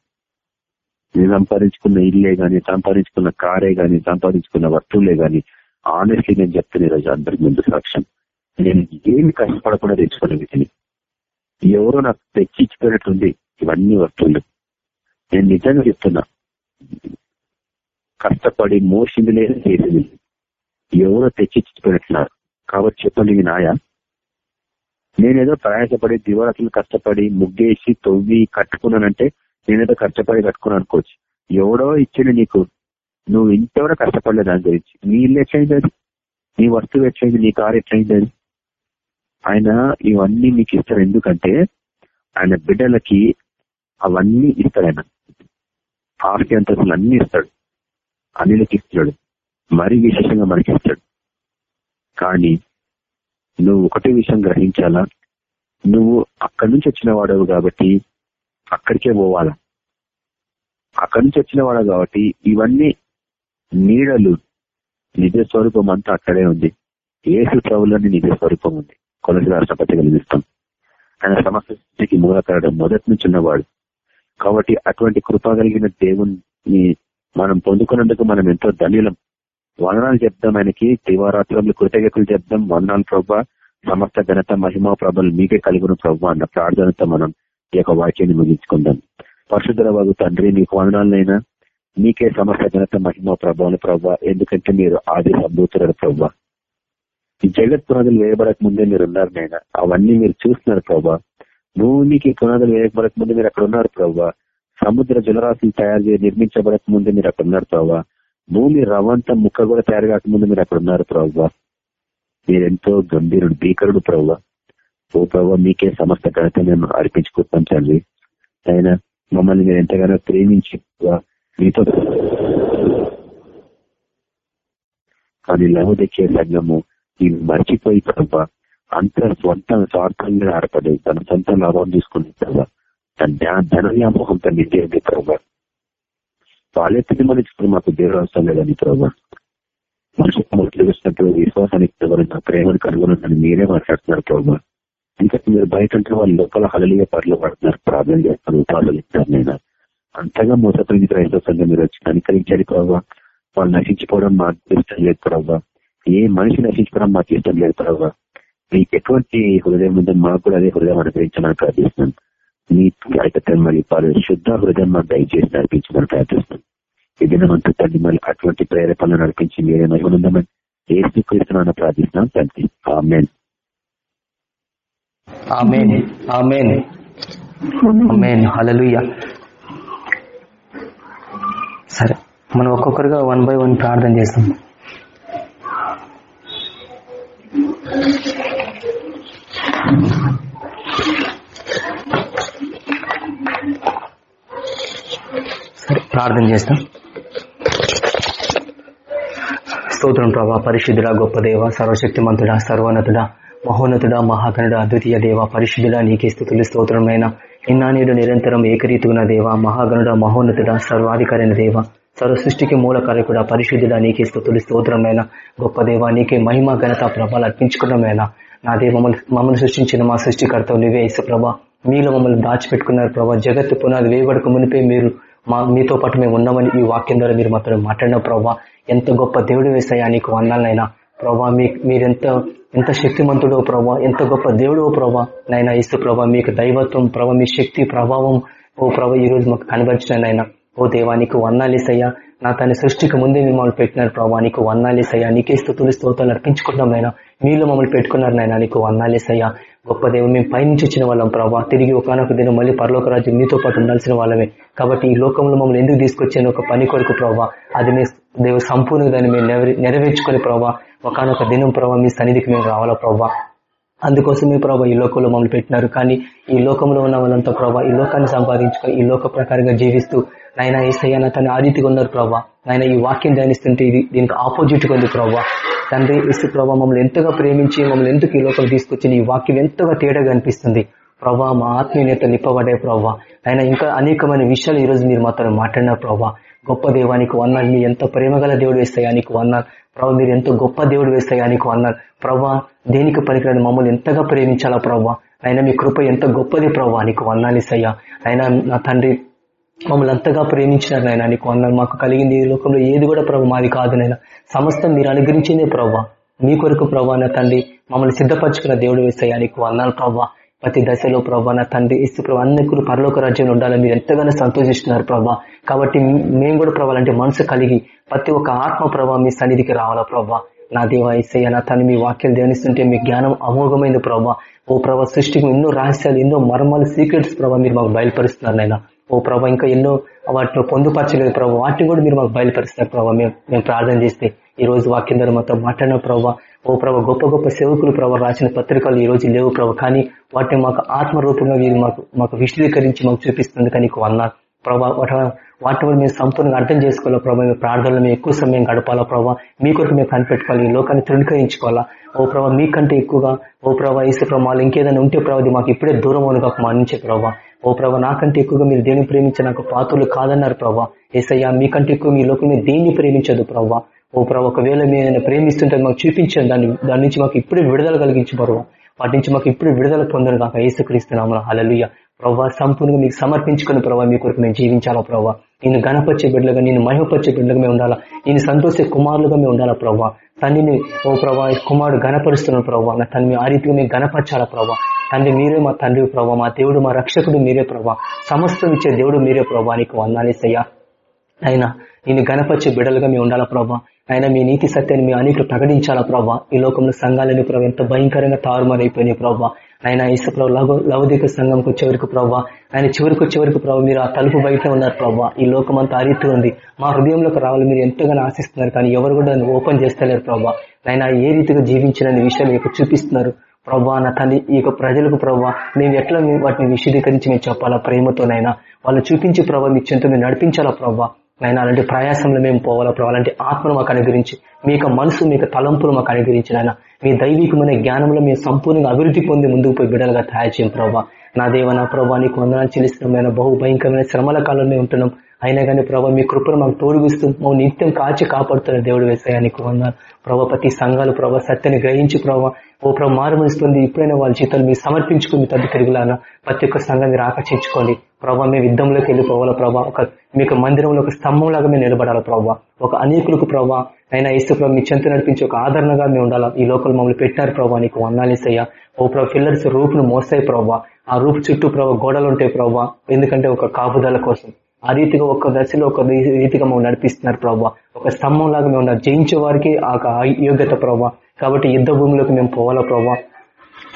నేను సంపాదించుకున్న ఇల్లే గాని సంపాదించుకున్న కారే గాని సంపాదించుకున్న వస్తువులే గాని ఆనెస్ట్లీ నేను చెప్తాను ఈరోజు అందరి ముందు సాక్ష్యం. నేను ఏమి కష్టపడకుండా తెచ్చుకున్న వీటిని ఎవరో నాకు తెచ్చి ఇచ్చిపోయినట్టుంది ఇవన్నీ వస్తువులు. నేను నిజంగా చెప్తున్నా. కష్టపడి మోసింది లేదు చేసింది ఎవరో తెచ్చిచ్చిపోయినట్లున్నారు కాబట్టి చెప్పండి ఇది నాయ నేనేదో ప్రయాసపడి దివరాత్రులు కష్టపడి ముగ్గేసి తవ్వి కట్టుకున్నానంటే నేనేదో కష్టపడి కట్టుకున్నాను అనుకోవచ్చు. ఎవడో ఇచ్చిన నీకు. నువ్వు ఇంకెవరో కష్టపడలేదు దాని గురించి. నీ ఇల్లు ఎట్లయింది అది? నీ వస్తువు ఎట్లయింది? నీ కారు ఎట్లయింది అది? ఆయన ఇవన్నీ నీకు ఇస్తారు. ఎందుకంటే ఆయన బిడ్డలకి అవన్నీ ఇస్తారు ఆయన. ఆస్తి అంతస్తులు అన్ని ఇస్తాడు. అన్నిలకి ఇస్తాడు మరీ విశేషంగా మనకి ఇస్తాడు. కానీ నువ్వు ఒకటే విషయం గ్రహించాలా? నువ్వు అక్కడి నుంచి వచ్చిన వాడవు కాబట్టి అక్కడికే పోవాలా? అక్కడి నుంచి వచ్చిన వాడు కాబట్టి ఇవన్నీ నీడలు. నిజ స్వరూపం అంతా అక్కడే ఉంది. ఏసు ప్రభులోని నిజ స్వరూపం ఉంది. కొలసి రాష్ట్రపతి కలిగిస్తాం ఆయన సమస్యకి మూలకరడం మొదటి నుంచి ఉన్నవాడు. కాబట్టి అటువంటి కృప కలిగిన దేవుని మనం పొందుకున్నందుకు మనం ఎంతో ధన్యులం. వందనాలు చెప్దాం ఆయనకి దివారాత్రులు కృతజ్ఞతలు చెప్దాం. వందనాలు ప్రభా. సమస్త ఘనత మహిమ ప్రభలు మీకే కలుగును ప్రభా అన్న ప్రార్థనతో మనం ఈ యొక్క వాక్యాన్ని ముగించుకుందాం. పరిశుద్ధుల వారు తండ్రి మీకు వందనాలనైనా. మీకే సమస్త ఘనత మహిమా ప్రభావం ప్రభా. ఎందుకంటే మీరు ఆది సంభూతున్నారు ప్రభా. ఈ జగత్ పునాదులు వేయబడక ముందే మీరు ఉన్నారు అవన్నీ మీరు చూస్తున్నారు ప్రభా. భూమికి పునాదులు వేయబడక ముందు మీరు అక్కడ ఉన్నారు ప్రవ్వా. సముద్ర జలరాశులు తయారు చేసి నిర్మించబడక ముందు మీరు అక్కడ ఉన్నారు ప్రవ్వా. భూమి రవంత ముక్క కూడా తయారు కాకముందు మీరు అక్కడ ఉన్నారు ప్రవ్వా. మీరెంతో గంభీరుడు భీకరుడు ప్రవ్వా. ఓ ప్రవ్వా మీకే సమస్త ఘనత మేము అర్పించుకుంటాం తండ్రి ఆయన మమ్మల్ని మీరు ఎంతగానో ప్రేమించి మీతో కానీ లవదెక్కే సంఘము ఇవి మర్చిపోయి ప్రభా అంత స్వంత స్వార్థంగా ఆడపడి తన సొంత లాభం తీసుకుని ప్రభా తన ధన- ధన వ్యామోహం తన మళ్ళీ ప్రభా మనకి మాకు దేవుడు అవసరం లేదని ప్రభా మనుషులు వచ్చినప్పుడు విశ్వాసానికి తగిన ప్రేమను కనుగొనని మీరే మాట్లాడుతున్నారు ప్రభా ఇంకా మీరు బయట ఉంటే వాళ్ళు లోపల హలలియ పనులు పడుతున్నారు ప్రార్థన చేస్తారు ఉపాధులు ఇస్తారు నేను. అంతగా మోసపోయింది క్రైస్తవ సంఘం మీరు వచ్చి కనికరించాలి ప్రభావ వాళ్ళు నశించుకోవడం మాకు ఇష్టం లేదు ప్రభావ ఏ మనిషి నశించుకోవడం మాకు ఇష్టం లేదు ప్రభావ మీకు ఎటువంటి హృదయం ఉందో మాకు కూడా అదే హృదయం అనుగ్రహించాలని ప్రార్థిస్తున్నాను మీ ఐకత్యం మరియు పాలు శుద్ధ హృదయం మాకు దయచేసి నడిపించమని ప్రార్థిస్తున్నాను ఈ దినమంతా తండ్రి మరి అటువంటి ప్రేరేపణలు నడిపించి మీరే మహిమనుందమని ఏ స్వీకరిస్తున్నాను ప్రార్థిస్తున్నాం తండ్రి. Amen. Amen. Amen. Amen. Hallelujah. సరే మనం ఒక్కొక్కరుగా వన్ బై వన్ ప్రార్థన చేస్తాం. ప్రార్థన చేస్తాం. స్తోత్రం ప్రభా పరిశుద్ధుడ గొప్ప దేవ సర్వశక్తిమంతుడ సర్వోన్నతుడ మహోన్నతుడా మహాకనుడ అద్వితీయ దేవ పరిశుద్ధుడ నీకే స్థుతులు స్తోత్రమైన నిన్నా నేడు నిరంతరం ఏకరీతున్న దేవ మహాగణుడ మహోన్నతుడా సర్వాధికారైన దేవ సర్వ సృష్టికి మూల కార్యకుడ పరిశుద్ధుడ నీకే స్థుతులు స్తోత్రమైన గొప్ప దేవ నీకే మహిమ ఘనత ప్రభాలు అర్పించుకున్నమైన నా దేవ మమ్మల్ని మమ్మల్ని సృష్టించిన మా సృష్టికర్త నువ్వే ఇసు ప్రభా మీలో మమ్మల్ని దాచిపెట్టుకున్నారు ప్రభా. జగత్తు పునాది వేయబడక మునిపే మీరు మా మీతో పాటు మేము ఉన్నామని ఈ వాక్యం ద్వారా మీరు మాత్రం మాట్లాడిన ప్రభా ఎంత గొప్ప దేవుడు వేస్తాయా నీకు వందాలనైనా ప్రభా మీ మీరెంత ఎంత శక్తిమంతుడో ప్రభా ఎంత గొప్ప దేవుడో ప్రభా. నైనా ఇస్తు ప్రభా మీకు దైవత్వం ప్రభా మీ శక్తి ప్రభావం. ఓ ప్రభా ఈ రోజు మాకు కనబరిచినైనా ఓ దేవా నీకు వందాలేసయ్యా నా తన సృష్టికి ముందే మిమ్మల్ని పెట్టినారు ప్రభా నీకు వందాలేసయ్యా నీకే స్థుతులు స్తోతాలు అర్పించుకున్నాం నైనా మీలో మమ్మల్ని పెట్టుకున్నారు నైనా నీకు వందాలేసయ్యా గొప్ప దేవుని మేము పైనుంచి వచ్చిన వాళ్ళం ప్రభా. తిరిగి ఒకనొక దినం మళ్ళీ పరలోక రాజ్యం మీతో పాటు ఉండాల్సిన వాళ్ళమే. కాబట్టి ఈ లోకంలో మమ్మల్ని ఎందుకు తీసుకొచ్చాను ఒక పని కొరకు ప్రభావ అది మీ దేవు సంపూర్ణంగా దాన్ని మేము నెరవేర్చుకునే ప్రభావ ప్రభా ఒకనొక దినం ప్రభావ మీ సన్నిధికి మేము రావాలా ప్రభా? అందుకోసమే ప్రభావ ఈ లోకంలో మమ్మల్ని పెట్టినారు. కానీ ఈ లోకంలో ఉన్న వాళ్ళంతా ప్రభావ ఈ లోకాన్ని సంపాదించుకొని ఈ లోక ప్రకారంగా జీవిస్తూ నాయన ఏసయ్య తన ఆదితిగా ఉన్నారు ప్రభావ నాయన ఈ వాక్యం ధ్యానిస్తుంటే ఇది దీనికి ఆపోజిట్గా ఉంది ప్రభావ తండ్రి ఇసు ప్రభావ మమ్మల్ని ఎంతగా ప్రేమించి మమ్మల్ని ఎందుకు ఈ లోపల తీసుకొచ్చి ఈ వాక్యం ఎంతగా తేడాగా అనిపిస్తుంది. ప్రభా మా ఆత్మీయత నిప్పబడే ప్రభా. ఆయన ఇంకా అనేకమైన విషయాలు ఈ రోజు మీరు మాత్రం మాట్లాడినారు ప్రభా. గొప్ప దేవానికి వన్నాను మీ ఎంత ప్రేమగల దేవుడు వేస్తాయా నీకు అన్నారు ప్రభా మీరు ఎంతో గొప్ప దేవుడు వేస్తాయా నీకు అన్నారు ప్రభా దేనికి పనికిరాని మమ్మల్ని ఎంతగా ప్రేమించాలా ప్రభా. ఆయన మీ కృప ఎంత గొప్పది ప్రభా నీకు వందాలిసయ్యా ఆయన నా తండ్రి మమ్మల్ని అంతగా ప్రేమించినారు నాయన. నీకు అన్నారు మాకు కలిగింది ఈ లోకంలో ఏది కూడా ప్రభు మాది కాదు నాయన. సమస్తం మీరు అనుగ్రహించిందే ప్రభా. మీ కొరకు ప్రభా నా తండ్రి మమ్మల్ని సిద్ధపరచుకున్న దేవుడు వేస్తాయా నీకు వందాలు ప్రభా. ప్రతి దశలో ప్రభా నా తండ్రి ఇసు ప్రభా అన్నికులు పరలోక రాజ్యంలో ఉండాలని మీరు ఎంతగానో సంతోషిస్తున్నారు ప్రభా. కాబట్టి మేము కూడా ప్రభావ అంటే మనసు కలిగి ప్రతి ఒక్క ఆత్మ ప్రభావ మీ సన్నిధికి రావాలా ప్రభా. నా దేవ ఇసయ్య నా తను మీ వాక్యాలు ధ్యానిస్తుంటే మీ జ్ఞానం అమోఘమైంది ప్రభా. ఓ ప్రభా సృష్టికి ఎన్నో రహస్యాలు ఎన్నో మర్మాలు సీక్రెట్స్ ప్రభావ మీరు మాకు బయలుపరుస్తున్నారు నాయన. ఓ ప్రభా ఇంకా ఎన్నో వాటిని పొందుపరచలేదు ప్రభావ వాటిని కూడా మీరు మాకు బయలుపరుస్తున్నారు ప్రభావ మేము మేము ప్రార్థన చేస్తే ఈ రోజు వాక్యం ద్వారా మాతో మాట్లాడిన ప్రభావ ఓ ప్రభావ గొప్ప గొప్ప సేవకులు ప్రభావ రాసిన పత్రికలు ఈ రోజు లేవు ప్రభావ కానీ వాటిని మాకు ఆత్మరూపంగా మీరు మాకు మాకు విశదీకరించి మాకు చూపిస్తుంది కానీ వన్నా ప్రభావ వాటిని కూడా మేము సంపూర్ణంగా అర్థం చేసుకోవాలా ప్రభావ మీ ప్రార్థనలు మేము ఎక్కువ సమయం గడపాలా ప్రభావ మీ కొరకు మేము కనిపెట్టుకోవాలి? ఈ లోకాన్ని తృణీకరించుకోవాలా? ఓ ప్రభావ మీకంటే ఎక్కువగా ఓ ప్రభావ ఇసు ప్రభావాలు ఇంకేదైనా ఉంటే ప్రభావ మాకు ఇప్పుడే దూరం అనుగా మానించే ప్రభావ ఓ ప్రభా నాకంటే ఎక్కువగా మీరు దేని ప్రేమించే నాకు పాత్రలు కాదన్నారు ప్రభా. ఏసయ్యా మీకంటే ఎక్కువ మీ లోకం మీద దేన్ని ప్రేమించదు ప్రభావ ఓ ప్రభా ఒకవేళ మీరు ప్రేమిస్తుంటే మాకు చూపించండి. దాన్ని దాని నుంచి మాకు ఇప్పుడే విడుదల కలిగించు ప్రభావ వాటి నుంచి మాకు ఇప్పుడు విడుదల పొందను కాక ఏసుక్రీస్తున్నాము అలలుయ్య ప్రభావ సంపూర్ణంగా మీకు సమర్పించుకుని ప్రభావ మీ కొరకు మేము జీవించాలా ప్రభావ నేను గణపరిచే బిడ్డలుగా నేను మహిమపరిచే బిడ్డలుగా మేము ఉండాలా? నేను సంతోషే కుమారులుగా మేము ఉండాలా ప్రభావ తండ్రిని ఓ ప్రభా కుమారుడు గణపరుస్తున్నాడు ప్రభావ నా తన్ని ఆ రీతిగా మేము గణపరచాలా ప్రభావ తండ్రి మీరే మా తండ్రి ప్రభావ మా దేవుడు మా రక్షకుడు మీరే ప్రభావ సమస్తం ఇచ్చే దేవుడు మీరే ప్రభావ నీకు వందాలేసయ్యా అయినా నేను గణపరిచే బిడ్డలుగా మేము ఉండాలా ప్రభావ ఆయన మీ నీతి సత్యాన్ని మీ అనేకలు ప్రకటించాలా ప్రభావ ఈ లోకంలో సంఘాలని ప్రభావ ఎంత భయంకరంగా తారుమారైపోయినాయి ప్రభావ ఆయన ఈసు ప్రభావ లవ సంఘంకు సంఘంకి వచ్చే వరకు ప్రభావ ఆయన చివరికి వచ్చే వరకు ప్రభావ మీరు ఆ తలుపు బయట ఉన్నారు ప్రభావ ఈ లోకం అంతా అరీతూ ఉంది. మా హృదయంలోకి రావాలి మీరు ఎంతగానో ఆశిస్తున్నారు కానీ ఎవరు కూడా ఓపెన్ చేస్తలేరు ప్రభా ఆయన ఏ రీతిగా జీవించిన విషయాలు మీకు చూపిస్తున్నారు. ప్రభా నా తల్లి ఈ యొక్క ప్రజలకు ప్రభావ మేము ఎట్లా వాటిని విశదీకరించి మేము చెప్పాలా ప్రేమతోనైనా? వాళ్ళు చూపించి ప్రభావ మీ చెంత మీరు నడిపించాలా ప్రభావ ఆయన అలాంటి ప్రయాసంలో మేము పోవాలా ప్రభావ అలాంటి ఆత్మను మాకు అనుగ్రహించి మీ యొక్క మనసు మీ యొక్క తలంపులు మాకు అనుగ్రహించిన ఆయన మీ దైవికమైన జ్ఞానంలో మేము సంపూర్ణంగా అభివృద్ధి పొంది ముందుకు పోయి బిడ్డలుగా తయారు చేయం ప్రభావ నా దేవ నా ప్రభావ నీకు వందనాలు చెల్లిస్తున్నాం బహు భయంకరమైన శ్రమల కాలంలో ఉంటున్నాం. అయినా కానీ ప్రభావ మీ కృపను మాకు తోడుగిస్తూ మాకు నిత్యం కాచి కాపాడుతున్న దేవుడు వేసాయానికి వందనాలు. ప్రభావ ప్రతి సంఘాలు ప్రభావ సత్యాన్ని గ్రహించి ప్రభావ ఓ ప్రభావ మారుమనిస్తుంది ఇప్పుడైనా వాళ్ళ జీతాలు మీరు సమర్పించుకుని తద్ది తిరుగులాగా ప్రతి ఒక్క సంఘం మీరు ఆకర్షించుకోండి. ప్రభావ మేము యుద్ధంలోకి వెళ్ళిపోవాలా ప్రభావ ఒక మీకు మందిరంలో ఒక స్తంభంలాగా మేము నిలబడాలా ప్రభావ ఒక అనేకులకు ప్రభా అయినా ఇస్తూ ప్రభావ మీ చెంత నడిపించి ఒక ఆదరణగా మేము ఉండాలా? ఈ లోకల్ మమ్మల్ని పెట్టారు ప్రభావ నీకు వందాలేసయ్యా ఓ ప్రభావ పిల్లర్స్ రూపును మోస్తాయి ప్రభావ ఆ రూపు చుట్టూ ప్రభావ గోడలు ఉంటాయి ప్రభా. ఎందుకంటే ఒక కాపుదల కోసం. ఆ రీతిగా ఒక దశలో ఒక రీతిగా మమ్మల్ని నడిపిస్తున్నారు ప్రభావ ఒక స్తంభం లాగా మేము జయించే వారికి ఆ యోగ్యత ప్రభావ కాబట్టి యుద్ధ భూమిలోకి మేము పోవాలా ప్రభావ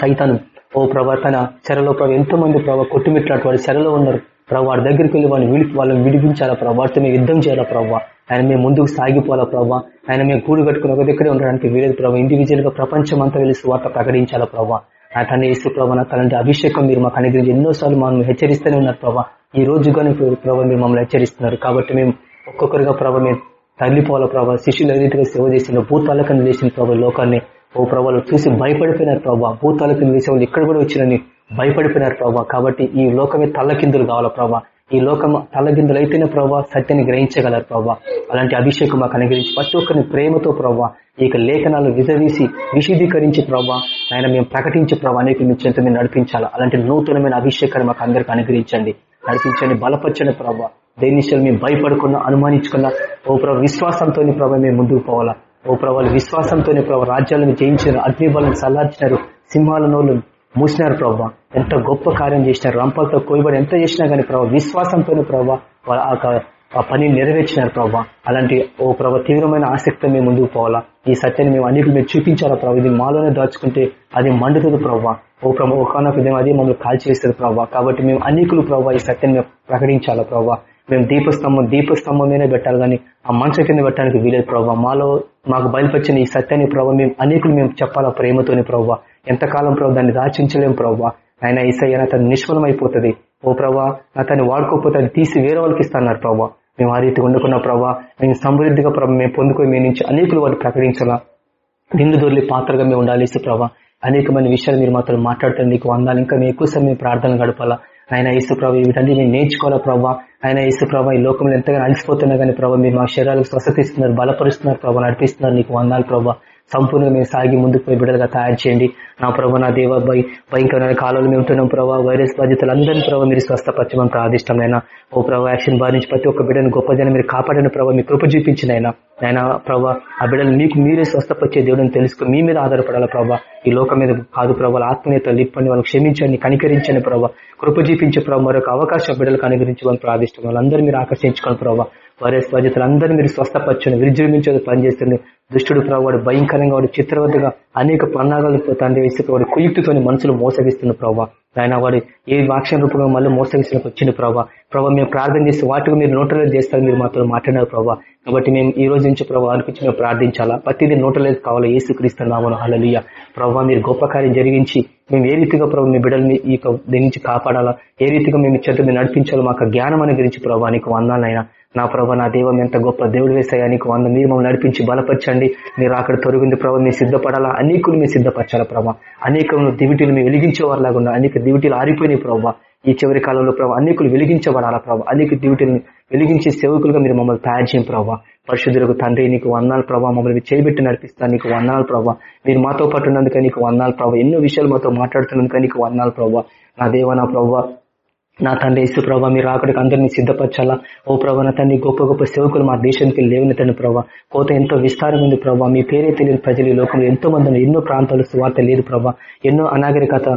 సైతాను ఓ ప్రభా తన చెరలో ప్రభావ ఎంతో మంది ప్రభావ కొట్టుమిట్లాంటి వారి చెరలో ఉన్నారు. ప్రభు వారి దగ్గరికి వెళ్ళి వాళ్ళని విడి వాళ్ళని విడిపించాలా ప్రభావ వారితో మేము యుద్ధం చేయాలా ప్రభావ ఆయన మేము ముందుకు సాగిపోవాలా ప్రభావ ఆయన మేము గూడు కట్టుకుని ఒక దగ్గరే ఉండడానికి వీలేదు ప్రభావ ఇండివిజువల్గా ప్రపంచం అంతా వెళ్ళి వార్త ప్రకటించాలా ప్రభావ నా తన ఇసు ప్రభావ తనంటే అభిషేకం మీరు మాకు అనుగ్రహించి ఎన్నోసార్లు మనం హెచ్చరిస్తూనే ఉన్నారు ప్రభావ ఈ రోజు కానీ ప్రభావ మీరు మమ్మల్ని హెచ్చరిస్తున్నారు. కాబట్టి మేము ఒక్కొక్కరుగా ప్రభావ మేము తల్లిపోవాల ప్రభావ శిష్యులు రీతిగా సేవ చేసిన భూతాలకని చేసిన ప్రభావ లోకాన్ని ఓ ప్రభావాలు చూసి భయపడిపోయినారు ప్రభావ భూతాలకని విషయంలో ఇక్కడ కూడా వచ్చినని భయపడిపోయినారు ప్రభావ కాబట్టి ఈ లోకమే తల్లకిందులు కావాలా ప్రభావ ఈ లోకం తల్లగిందులు అయితేనే ప్రభావ సత్యాన్ని గ్రహించగలరు ప్రభావ అలాంటి అభిషేకం మాకు అనుగ్రహించి ప్రతి ఒక్కరిని ప్రేమతో ప్రభావ ఈ లేఖనాలు విజవీసి విశీదీకరించి ప్రభావ ఆయన మేము ప్రకటించి ప్రభావ అనేక మీ చెంత మీద నడిపించాలా. అలాంటి నూతనమైన అభిషేకాన్ని మాకు అందరికీ అనుగ్రహించండి. నడిపించండి బలపరచండి ప్రభావ దేనిశలు మేము భయపడకుండా అనుమానించకుండా ఓ ప్రభావ విశ్వాసంతో ప్రభావ మేము ముందుకు పోవాలా. ఓ ప్రభావ విశ్వాసంతోనే ప్రభావ రాజ్యాలను జయించినారు అగ్నిబాలను సల్లార్చినారు సింహాల నోళ్ళు మూసినారు ప్రభావ ఎంత గొప్ప కార్యం చేసినారు రంపాలతో కోయబడి ఎంత చేసినా కానీ ప్రభావ విశ్వాసంతోనే ప్రభావ ఆ పని నెరవేర్చినారు ప్రభావ అలాంటి ఓ ప్రభావ తీవ్రమైన ఆసక్తి మేము ముందుకు పోవాలా? ఈ సత్యాన్ని మేము అన్నిటి మీరు చూపించాలా ప్రభావ ఇది మాలోనే దాచుకుంటే అది మండుతుంది ప్రభావ ఓ ప్రభావ ఒకనొక అదే మమ్మల్ని కాల్ ప్రభావ కాబట్టి మేము అనేకులు ప్రభావ ఈ సత్యాన్ని ప్రకటించాలా ప్రభావ మేము దీపస్తంభం దీపస్తంభమేనే పెట్టాలి కానీ ఆ మంచం కింద పెట్టడానికి వీలేదు ప్రభావ మాలో మాకు బయలుపరిచిన ఈ సత్యాన్ని ప్రభావ మేము అనేకులు మేము చెప్పాలా ప్రేమతోని ప్రభావ ఎంతకాలం ప్రభు దాన్ని దాచించలేం ప్రభావ ఆయన ఈసయ్య తను నిష్ఫలం అయిపోతుంది ఓ ప్రభా అతన్ని వాడుకోకపోతే అది తీసి వేరే వాళ్ళకి ఇస్తున్నారు ప్రభావ మేము ఆ రీతి వండుకున్న ప్రభావ మేము సమృద్ధిగా ప్రభావ మేము పొందుకొని మీ నుంచి అనేకులు వాళ్ళు ప్రకటించాలా. నిండు దొరికి పాత్రగా మేము ఉండాలి ప్రభావ అనేకమైన విషయాలు మీరు మాత్రం మాట్లాడుతారు నీకు వందాలి ఇంకా మేము ఎక్కువ సమయం ప్రార్థన గడపాలా. ఆయన ఇసు ప్రభావ వీటన్ని మేము నేర్చుకోవాలా ప్రభావ ఆయన ఇసు ప్రభావ ఈ లోకంలో ఎంతగా అలసిపోతున్నా కానీ ప్రభావ మీరు మా శరీరాలకు స్వస్థత ఇస్తున్నారు బలపరుస్తున్నారు ప్రభావ నడిపిస్తున్నారు నీకు వందాలు ప్రభావ సంపూర్ణంగా మేము సాగి ముందుకు పోయి బిడ్డలుగా తయారు చేయండి. నా ప్రభా నా దేవ భయ భయంకరమైన కాలంలో మేము ఉంటున్నాం ప్రభావ వైరస్ బాధితులందరినీ ప్రభావ మీరు స్వస్థపరచమని ప్రాదిష్టమైన ఓ ప్రభావ యాక్షన్ బాధించి ప్రతి ఒక్క బిడ్డను గొప్ప జనం మీరు కాపాడిన ప్రభావ మీ కృప చూపించిన ఆయన ఆయన ప్రభా ఆ బిడ్డలు మీకు మీరే స్వస్థపరిచే దేవుడిని తెలుసుకుని మీ మీద ఆధారపడాల ప్రభా. ఈ లోకం మీద కాదు ప్రభావ ఆత్మీయత లిప్పండి వాళ్ళకి క్షమించండి కనికరించండి ప్రభావ కృప చూపించే ప్రభావ మరొక అవకాశం బిడ్డలకు అనుగ్రహించమని ప్రార్థిష్టం. వాళ్ళందరూ మీరు ఆకర్షించుకోండి ప్రభావ వారే బాధ్యతలందరూ మీరు స్వస్థపరచండి విజృంభించేది పనిచేస్తుంది దుష్టుడు ప్రభావ వాడు భయంకరంగా వాడు చిత్రవద్దగా అనేక పన్నాగాలు తండ్రి వేసి వాడు కుయుక్తితోని మనుషులు మోసగిస్తున్న ప్రభావ. ఆయన వాడు ఏ వాక్యం రూపంగా మళ్ళీ మోసగిస్తున్న వచ్చిన ప్రభావ. ప్రభావ మేము ప్రార్థన చేసి వాటికి మీరు నోటలేదు చేస్తారు మీరు మాతో మాట్లాడారు ప్రభావ. కాబట్టి మేము ఈ రోజు నుంచి ప్రభావ అనిపించి మేము ప్రార్థించాలా? ప్రతిదీ నోటలేదు కావాలా? ఏసు క్రీస్తున్నామని హలలియ ప్రభావ మీరు గొప్ప కార్యం జరిగించి మేము ఏ రీతిగా ప్రభావ మీ బిడ్డల్ని ఈ దీని నుంచి కాపాడాలా? ఏ రీతిగా మేము చెత్త మీరు నడిపించాలో? మాకు జ్ఞానం అనుగ్రహించి ప్రభావ నీకు వందాలైనా నా ప్రభా నా దేవం ఎంత గొప్ప దేవుడు వేసాయా నీకు వంద మీరు మమ్మల్ని నడిపించి బలపరచండి. మీరు అక్కడ తొరిగింది ప్రభావ మీరు సిద్ధపడాలా? అనేకులు మీరు సిద్ధపరచాలా ప్రభావ అనేకలను దివిటీలు మీరు వెలిగించేవారులాగా అనేక దివిటీలు ఆరిపోయినాయి ప్రభావ ఈ చివరి కాలంలో ప్రభావ అనేకులు వెలిగించబడాలా ప్రభావ అనేక దివిటీలను వెలిగించే సేవకులుగా మీరు మమ్మల్ని తయారు చేయం ప్రభావ పరిశుద్ధులకు తండ్రి నీకు వందాలు ప్రభావ మమ్మల్ని చేయబెట్టి నడిపిస్తాను. నీకు వందాలు ప్రభావ మీరు మాతో పాటు నీకు వందాలు ప్రభావ ఎన్నో విషయాలు మాతో మాట్లాడుతున్నందుకే నీకు వందాలు ప్రభావ నా దేవ నా ప్రభావ నా తండ్రి ఇసు ప్రభావ మీరు అక్కడికి అందరినీ సిద్ధపరచాలా? ఓ ప్రభా నా తండ్రి గొప్ప గొప్ప సేవకులు మా దేశానికి లేవని తండ్రి ప్రభా. కోత ఎంతో విస్తారం ఉంది ప్రభావ మీ పేరే తెలియని ప్రజలు ఈ లోకంలో ఎంతో మంది ఎన్నో ప్రాంతాలు స్వార్థ లేదు ప్రభా. ఎన్నో అనాగరికత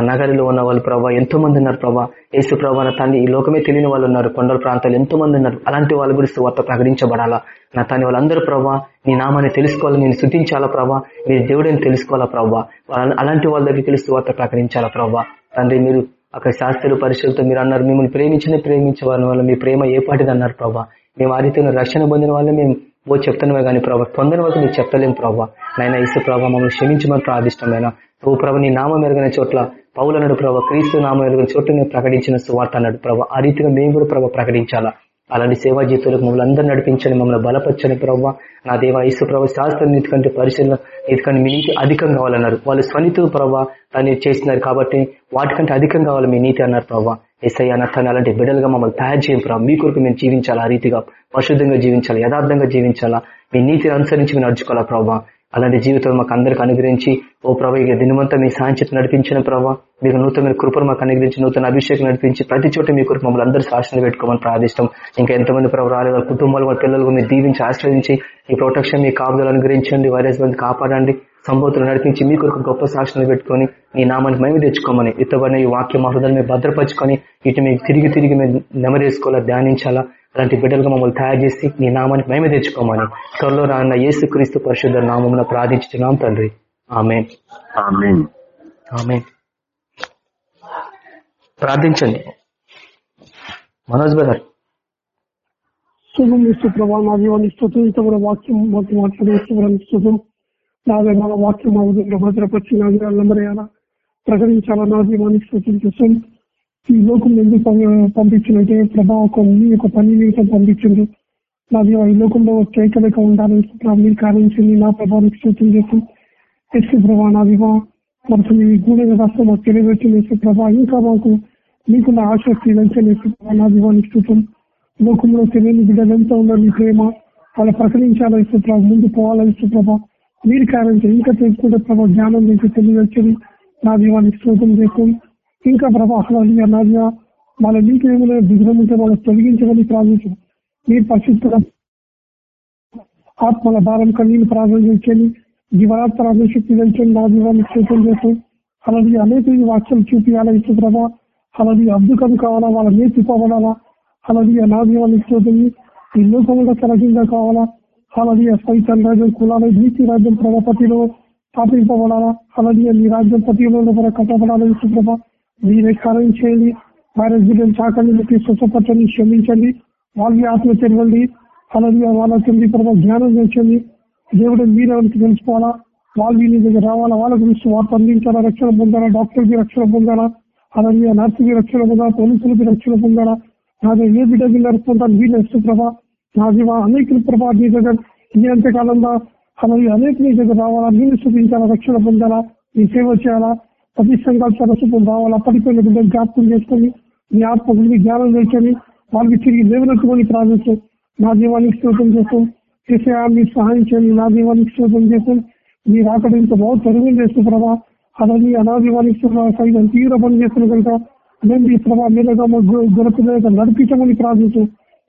నగరిలో ఉన్న వాళ్ళు ప్రభా ఎంతో మంది ఉన్నారు ప్రభా. యేసు ప్రభా తండ్రి ఈ లోకమే తెలియని వాళ్ళు ఉన్నారు. కొండల ప్రాంతాలు ఎంతో మంది ఉన్నారు. అలాంటి వాళ్ళ గురించి వార్త ప్రకటించబడాలా? నా తండ్రి వాళ్ళందరూ ప్రభా నీ నామాన్ని తెలుసుకోవాలి? నేను శుద్ధించాలా ప్రభా? మీరు దేవుడిని తెలుసుకోవాలా ప్రభా? అలాంటి వాళ్ళ దగ్గర తెలుసు వార్త ప్రకటించాలా ప్రభా? తండ్రి మీరు అక్కడ శాస్త్రులు పరిశులతో మీరు అన్నారు మిమ్మల్ని ప్రేమించిన ప్రేమించే వారి వల్ల మీ ప్రేమ ఏ పాటిది అన్నారు ప్రభా. మేము ఆ రీతిగా రక్షణ పొందిన వాళ్ళే మేము ఓ చెప్తున్నామే కానీ ప్రభా పొందిన వరకు మీరు చెప్పలేము ప్రభా. నాయన ఇసు ప్రభావ మమ్మల్ని క్షమించమని ప్రార్థిష్టమైన ఓ ప్రభ నీ నామం ఎరగిన చోట్ల పౌలన్నాడు ప్రభా క్రీస్తు నామం ఎరగిన చోట్ల నేను ప్రకటించిన సువార్త అన్నాడు ప్రభా. ఆ రీతిగా మేము కూడా ప్రభా ప్రకటించాలా? అలాంటి సేవా జీతులకు మమ్మల్ని అందరూ నడిపించండి మమ్మల్ని బలపరచని ప్రభావ నా దేవ ఇసు ప్రభావ శాస్త్రం నీతి కంటే పరిశీలన నీతి కంటే మీ నీతి అధికం కావాలన్నారు. వాళ్ళు స్వనితు ప్రభావ దాన్ని చేస్తున్నారు కాబట్టి వాటికంటే అధికం కావాలి మీ నీతి అన్నారు ప్రభావ ఎస్ఐ అనర్థాన్ని అలాంటి బిడ్డలుగా మమ్మల్ని తయారు చేయం ప్రభావ మీ కొరకు మేము జీవించాలా? ఆ రీతిగా పరిశుద్ధంగా జీవించాలా? యథార్థంగా జీవించాలా? మీ నీతిని అనుసరించి మేము నడుచుకోవాలా ప్రభావ అలాంటి జీవితం మాకు అందరికి అనుగ్రహించి ఓ ప్రభా ఇక దినమంతా మీ సాయంత్రం నడిపించిన ప్రభావ మీకు నూతన కృపను మాకు అనుగ్రహించి నూతన అభిషేకం నడిపించి ప్రతి చోట మీ కొరకు మమ్మల్ని అందరూ శాసన పెట్టుకోమని ప్రార్థిస్తాం. ఇంకా ఎంతమంది ప్రభు రాలేదు కుటుంబాలు వాళ్ళ పిల్లలకు మీరు దీవించి ఆశ్రయించి ఈ ప్రొటెక్షన్ మీ కాపుదలు అనుగ్రహించండి వైరస్ బంధు కాపాడండి. సంబోతులు నడిపించి మీ కొరకు గొప్ప సాక్షులు పెట్టుకొని మీ నామానికి మేము తెచ్చుకోమని ఇతబడిన ఈ వాక్యం మా మేము భద్రపరుచుకొని ఇటు మేము తిరిగి తిరిగి మేము నెమరేసుకోవాలా ధ్యానించాలా? అలాంటి బిడ్డలుగా మమ్మల్ని తయారు చేసి నీ నామానికి మేమే తెచ్చుకోమని త్వరలో రాన్న యేసు క్రీస్తు పరిశుద్ధ నామం ప్రార్థించున్నాం తండ్రి. ఆమె ఆమె ప్రార్థించండి. మనోజ్ బ్రదర్. శుభం ఇస్తూ ప్రభా నా జీవాన్ని స్థుతం ఇంత కూడా వాక్యం మాకు మాట్లాడే స్థుతం వాక్యం మా విధంగా భద్రపరిచి నా జీవాలందరూ ప్రకటించాలా నా జీవాన్ని ఈ లోకం ఎందుకు పంపించినట్టే ప్రభా ఒక యొక్క పని నిమిత్తం పంపించింది నా ఈ లోకంలో కేకలేక ఉండాలని మీరు కారణించింది నా ప్రభావానికి సూచన చేసి ఎస్సు ప్రభా నా వివా మనసు మీ గూఢ రాష్ట్రం మాకు తెలియవచ్చిన ప్రభా ఇంకా మాకు మీకున్న ఆసక్తి వెంచని నా వివానికి సూచన లోకంలో తెలియని బిడ్డలు ఎంత ఉన్నారు ప్రేమ వాళ్ళ ప్రకటించాలా ఇస్తే ముందు పోవాలా ఇస్తే ప్రభా మీరు కారణించారు ఇంకా తెలుసుకుంటే ప్రభావ జ్ఞానం చేసి తెలియవచ్చని. నా దీవానికి సూచన చేస్తాం ఇంకా ప్రభా అసలు వాళ్ళ నీకు ఏమైనా విగ్రహించే వాళ్ళు తొలగించమని ప్రార్థించు. మీరు పరిశుద్ధ ఆత్మల భారం కన్నీళ్ళు ప్రారంభించండి జీవనాత్మ శక్తి తెచ్చండి నా జీవాన్ని క్షేత్రం చేస్తాం అలాగే అనేక వాక్యం చూపించాలా ఇష్ట ప్రభా అలాగే అద్భుతం కావాలా వాళ్ళ నేర్చుకోవాలా అలాగే నా జీవాన్ని క్షేత్రం ఈ లోకంలో సరళంగా కావాలా? అలాగే సైతం రాజ్యం కులాలు నీతి రాజ్యం ప్రభాపతిలో స్థాపించబడాలా అలాగే నీ రాజ్యం పతిలో కట్టబడాలా ఇష్ట ప్రభా మీరే కార్యం చేయండి వైరస్ బిడ్డలు చాకండి మీకు స్వచ్ఛపరచండి క్షమించండి వాళ్ళకి ఆత్మ తెరవండి అలాగే వాళ్ళ వాళ్ళకి ప్రభావ జ్ఞానం చేయండి దేవుడు మీరెవరికి తెలుసుకోవాలా వాళ్ళు మీ దగ్గర రావాలా వాళ్ళ గురించి వార్త అందించాలా రక్షణ పొందాలా డాక్టర్కి రక్షణ పొందాలా అలాగే నర్సుకి రక్షణ పొందాలా పోలీసులకి రక్షణ పొందాలా నాదే ఏ బిడ్డ నడుపుకుంటాను వీళ్ళు ఇస్తూ ప్రభా నా జీవ అనేక ప్రభా నీ దగ్గర ఈ అంతకాలంగా అలాగే అనేక నీ దగ్గర రావాలా? మీరు చూపించాలా? రక్షణ పొందాలా? నీ సేవ చేయాలా? ప్రతి సంఘాలు సరస్వం రావాలా? పడిపోయిన బిడ్డలు జ్ఞాపకం చేసుకొని నీ ఆత్మ గురించి జ్ఞానం తెచ్చని వాళ్ళకి తిరిగి లేవనెత్తుకొని ప్రార్థిస్తాం నా జీవానికి స్తోత్రం చేస్తాం చేసే మీరు సహాయం చేయండి. నా జీవానికి స్తోత్రం చేస్తాం మీరు అక్కడ ఇంత బాగా తరుగు చేస్తూ ప్రభా అలాగే అనాదివాణిస్తున్న సైతం తీవ్ర పని చేస్తున్న కనుక అలాంటి ప్రభా మీదగా గురపు మీద నడిపించమని ప్రార్థిస్తూ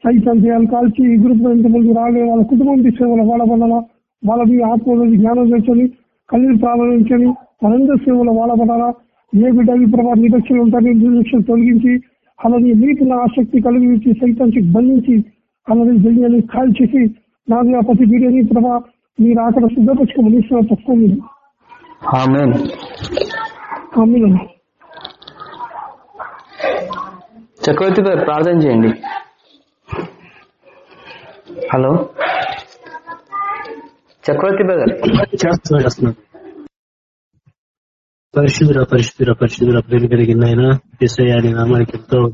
సైతం చేయాలి కాల్చి ఈ గ్రూప్ ఇంతమంది రాలే వాళ్ళ కుటుంబం తీసుకుని వాళ్ళ వల్ల వాళ్ళని ఆత్మలో జ్ఞానం తెచ్చని కళ్ళు ప్రారంభించని మనందరి సేవలు వాడబడాలా ఏ బిడ్డకి ప్రభా నిరక్షణ ఉంటారని నిర్లక్ష్యం తొలగించి అలాగే నీటిలో ఆసక్తి కలిగించి సైతానికి బంధించి అలాగే జల్లి కాల్ చేసి నాకు ప్రతి బిడ్డని ప్రభా మీరు అక్కడ సిద్ధపరచుకోమని తక్కువ ఆమెన్. చక్రవర్తి గారు ప్రార్థన చేయండి. హలో. చక్రవర్తి బ్రదర్. పరిశుద్ధుర పరిశుద్ధుర పరిశుద్ధుర ప్రేమ కలిగిన ఆయన ఎస్ఐని నామానికి ఎంతో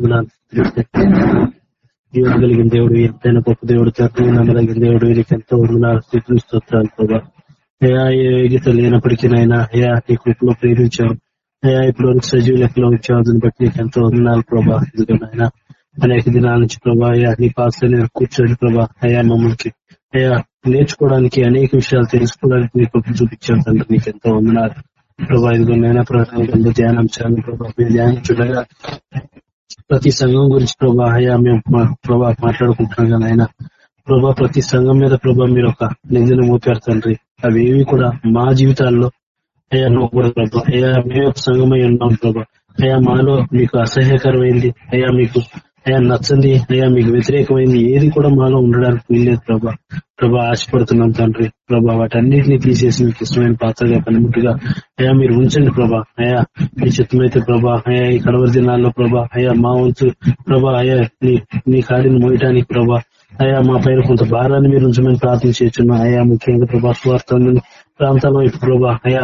జీవం కలిగిన దేవుడు ఎంతైనా గొప్ప దేవుడు చక్కని నమ్మదగిన దేవుడు వీరికి ఎంతో వందనాలు స్థితులు స్తోత్రాలు ప్రభా. అయా ఏ యోగ్యత లేనప్పటికీ నాయన అయా నీ కృపలో ప్రేమించావు. అయా ఇప్పుడు వరకు సజీవ లెక్కలో వచ్చావు దాన్ని బట్టి నీకు ఎంతో వందనాలు ప్రభా. ఇదిగో అనేక దినాల నుంచి ప్రభా అయ్యా నీ పాస్ కూర్చోండి ప్రభా. అయ్యా మమ్మల్ని అయ్యా నేర్చుకోవడానికి అనేక విషయాలు తెలుసుకోవడానికి మీకు కృప తండ్రి. నీకు ఎంతో వందనాలు. ప్రభా ఇదిగో నైనా ప్రభావం ధ్యానం ప్రభా మీరు ధ్యానం చూడగా ప్రతి సంఘం గురించి ప్రభా అయ్యా మేము ప్రభా మాట్లాడుకుంటున్నాం కానీ ఆయన ప్రభా ప్రతి సంఘం మీద ప్రభా మీరు ఒక నిందన మోపారు తండ్రి. అవి ఏవి కూడా మా జీవితాల్లో అయ్యా నువ్వు కూడా ప్రభా అయ్యా మేము ఒక సంఘమై ఉన్నాం ప్రభా. అయ్యా మాలో మీకు అసహ్యకరమైంది. అయ్యా మీకు అయ్యా నచ్చండి. అయ్యా మీకు వ్యతిరేకమైంది. ఏది కూడా మాలో ఉండడానికి వీల్లేదు ప్రభా. ప్రభా ఆశపడుతున్నాం తండ్రి. ప్రభా వాటన్నిటిని తీసేసి మీకు ఇష్టమైన పాత్రగా పనిముట్టుగా అయ్యా మీరు ఉంచండి ప్రభా. అయ్యా మీ చిత్తమైతే ప్రభా అయా ఈ కడవరి దినాల్లో ప్రభా అయ్యా మా ఉంచు ప్రభా అయ్యా నీ నీ కాడిని మోయటానికి ప్రభా. అయ్యా మా పైన కొంత భారాన్ని మీరు ఉంచమని ప్రార్థన చేస్తున్నాం. అయ్యా ముఖ్యంగా ప్రభా స్వార్థంలో ప్రాంతాల్లో ఇప్పుడు ప్రభా అయ్యా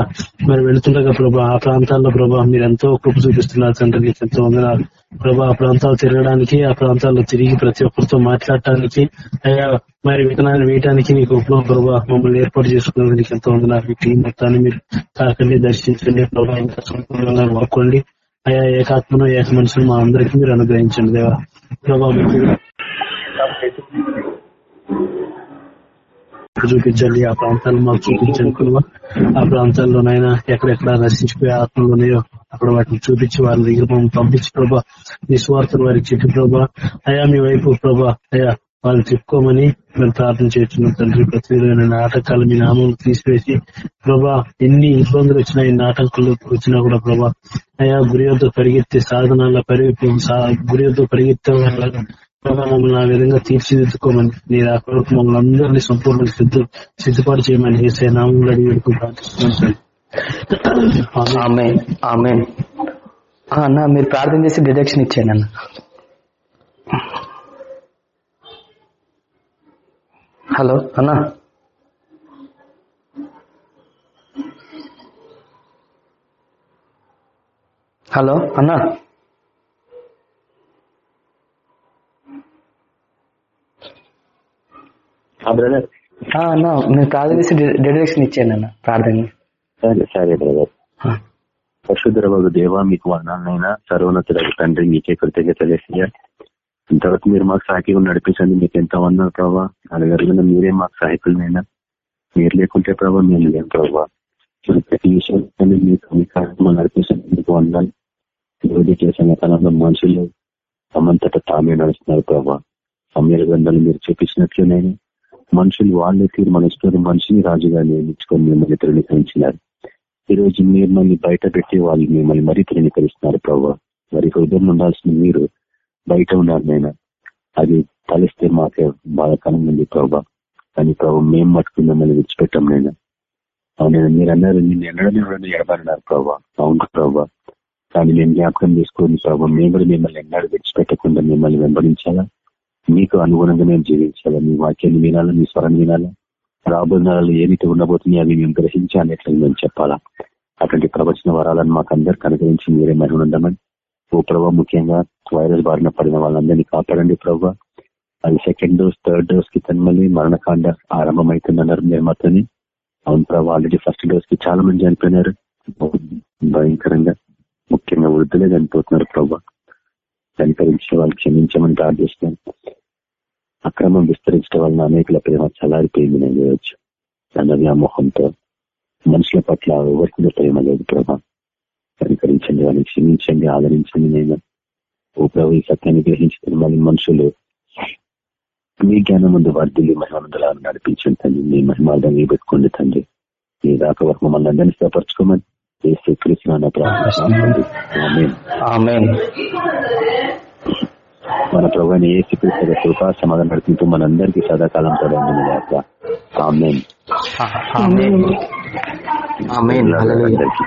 మరి వెళుతుండగా ప్రభా ఆ ప్రాంతాల్లో ప్రభా మీరు ఎంతో కృప చూపిస్తున్నారు తండ్రి నీకు ఎంతో వందనాలు. ప్రభా ఆ ప్రాంతాలు తిరగడానికి ఆ ప్రాంతాల్లో తిరిగి ప్రతి ఒక్కరితో మాట్లాడటానికి అయ్యా మరి విత్తనాలు వేయడానికి నీకు ఉపలో ప్రభా మమ్మల్ని ఏర్పాటు చేసుకున్నందుకు నీకు ఎంతో వందనాలు. మీ టీం మొత్తాన్ని మీరు తాకండి దర్శించండి ప్రభా ఇంకా సంపూర్ణంగా వాడుకోండి. అయ్యా ఏకాత్మను ఏక మనుషులు మా అందరికీ మీరు అనుగ్రహించండి దేవా. ప్రభా చూపించండి. ఆ ప్రాంతాలు మాకు చూపించండి ప్రభా ఆ ప్రాంతాల్లోనైనా ఎక్కడెక్కడ నశించిపోయే ఆత్మలు ఉన్నాయో అక్కడ వాటిని చూపించి వారి దగ్గర మమ్మల్ని పంపించి ప్రభా నిస్వార్థం వారి చెట్టు ప్రభా అయా మీ వైపు ప్రభా అయా వాళ్ళు చెప్పుకోమని మేము ప్రార్థన చేస్తున్నాం తండ్రి. ప్రతి విధమైన నాటకాలు మీ నామం తీసివేసి ప్రభా ఎన్ని ఇబ్బందులు వచ్చినా ఎన్ని ఆటంకాలు వచ్చినా కూడా ప్రభా అయా గురి వద్ద పరిగెత్తే సాధనాల పరిగెత్తి గురి వద్ద పరిగెత్తే మమ్మల్ని ఆ విధంగా తీర్చిదిద్దుకోమని నేను ఆ కొరకు మమ్మల్ని అందరినీ సంపూర్ణ సిద్ధ సిద్ధపాటు చేయమని వేసే నామంలో అడిగి వేడుకుని ప్రార్థిస్తున్నాను అన్న మీరు ప్రార్థన చేసి డిడక్షన్ ఇచ్చాను అన్న. హలో అన్న. హలో అన్నా. బ్రదర్ అన్న మీరు ప్రార్థన చేసి డిడక్షన్ ఇచ్చేయండి అన్న ప్రార్థన సరే సరే బ్రదర్ పరిశుద్ధ బాబు దేవా మీకు వర్ణాలైనా సర్వోన్నతుడ తండ్రి మీకే కృతజ్ఞతలు వేసియా ఇంతవరకు మీరు మాకు సాకి నడిపించండి మీకు ఎంత వన్నారు ప్రభావ అలాగే మీరే మాకు సహాయకులనైనా. మీరు లేకుంటే ప్రభావ మేము లేం ప్రభావ ప్రతి విషయం మీ కార్యక్రమం నడిపించండి మీకు వందాలి ఈరోజు చేసిన కాలంలో మనుషులు తమంతట తామే నడుస్తున్నారు ప్రభావ సమయాల గ్రంథాలు మీరు చూపించినట్లునైనా మనుషులు వాళ్ళే తీర్మానిస్తున్నారు మనిషిని రాజుగా నియమించుకొని మిమ్మల్ని తృణీకరించినారు. ఈ రోజు మిమ్మల్ని బయట పెట్టి వాళ్ళు మిమ్మల్ని మరీ తృణీకరిస్తున్నారు ప్రభావ మరి హృదయం ఉండాల్సిన మీరు బయట ఉన్నారు నేను అది తలిస్తే మాకే బాధకరం ఉంది ప్రభా కానీ ప్రభు మేము మట్టుకు మిమ్మల్ని విడిచిపెట్టాం నేను అవును మీరు అన్నారు నిన్ను ఎన్నడూ రెండు ఎడబడినారు ప్రభా అవును ప్రభా కానీ మేము జ్ఞాపకం చేసుకుని ప్రభావ మేము కూడా మిమ్మల్ని ఎన్నడూ విడిచిపెట్టకుండా మిమ్మల్ని వెంబడించాలా? మీకు అనుగుణంగా మేము జీవించాలా? మీ వాక్యాన్ని వినాలా? మీ స్వరాన్ని వినాలా? రాబోనాలు ఏమిటి ఉండబోతున్నాయి అవి మేము గ్రహించాలి ఎట్లా మేము చెప్పాలా? అటువంటి ప్రవచన వరాలను మాకు అందరికి అనుగ్రహించి మీరే మరి ఉండమని ఓ ప్రభావ ముఖ్యంగా వైరస్ బారిన పడిన వాళ్ళందరినీ కాపాడండి ప్రభావ అది సెకండ్ డోస్ థర్డ్ డోస్కి తన్మలి మరణకాండ ఆరంభమవుతుందన్నారు మీరు మాతోని అవును ప్రభావ ఆల్రెడీ ఫస్ట్ డోస్కి చాలా మంది చనిపోయినారు. భయంకరంగా ముఖ్యంగా వృద్ధులే చనిపోతున్నారు ప్రభావ కనికరించిన వాళ్ళు క్షమించమని ప్రార్థిస్తున్నాం అక్రమం విస్తరించడం వలన అనేకుల ప్రేమ చలారిపోయింది నేను చేయవచ్చు అన్న వ్యామోహంతో మనుషుల పట్ల ఎవరికి ప్రేమ లేదు ప్రభా. కనికరించండి వాళ్ళని క్షమించండి ఆదరించండి నేను. ఓ ప్రభు ఈ సత్యాన్ని గ్రహించిన మళ్ళీ మనుషులు మీ జ్ఞానం ముందు వర్ధులు మహిమందులా నడిపించండి తండ్రి. మీ మహిమార్థం పెట్టుకోండి తండ్రి. మీ దాకా వరకు మమ్మల్ని అందరినీ స్థపరచుకోమని చేసే కృష్ణ ప్రార్థన మన ప్రభు ఏ శ్రీకృష్ణ కృపా సమాధానం నడిపించు మనందరికీ సదాకాలం పడండి ఆమెన్. అందరికీ.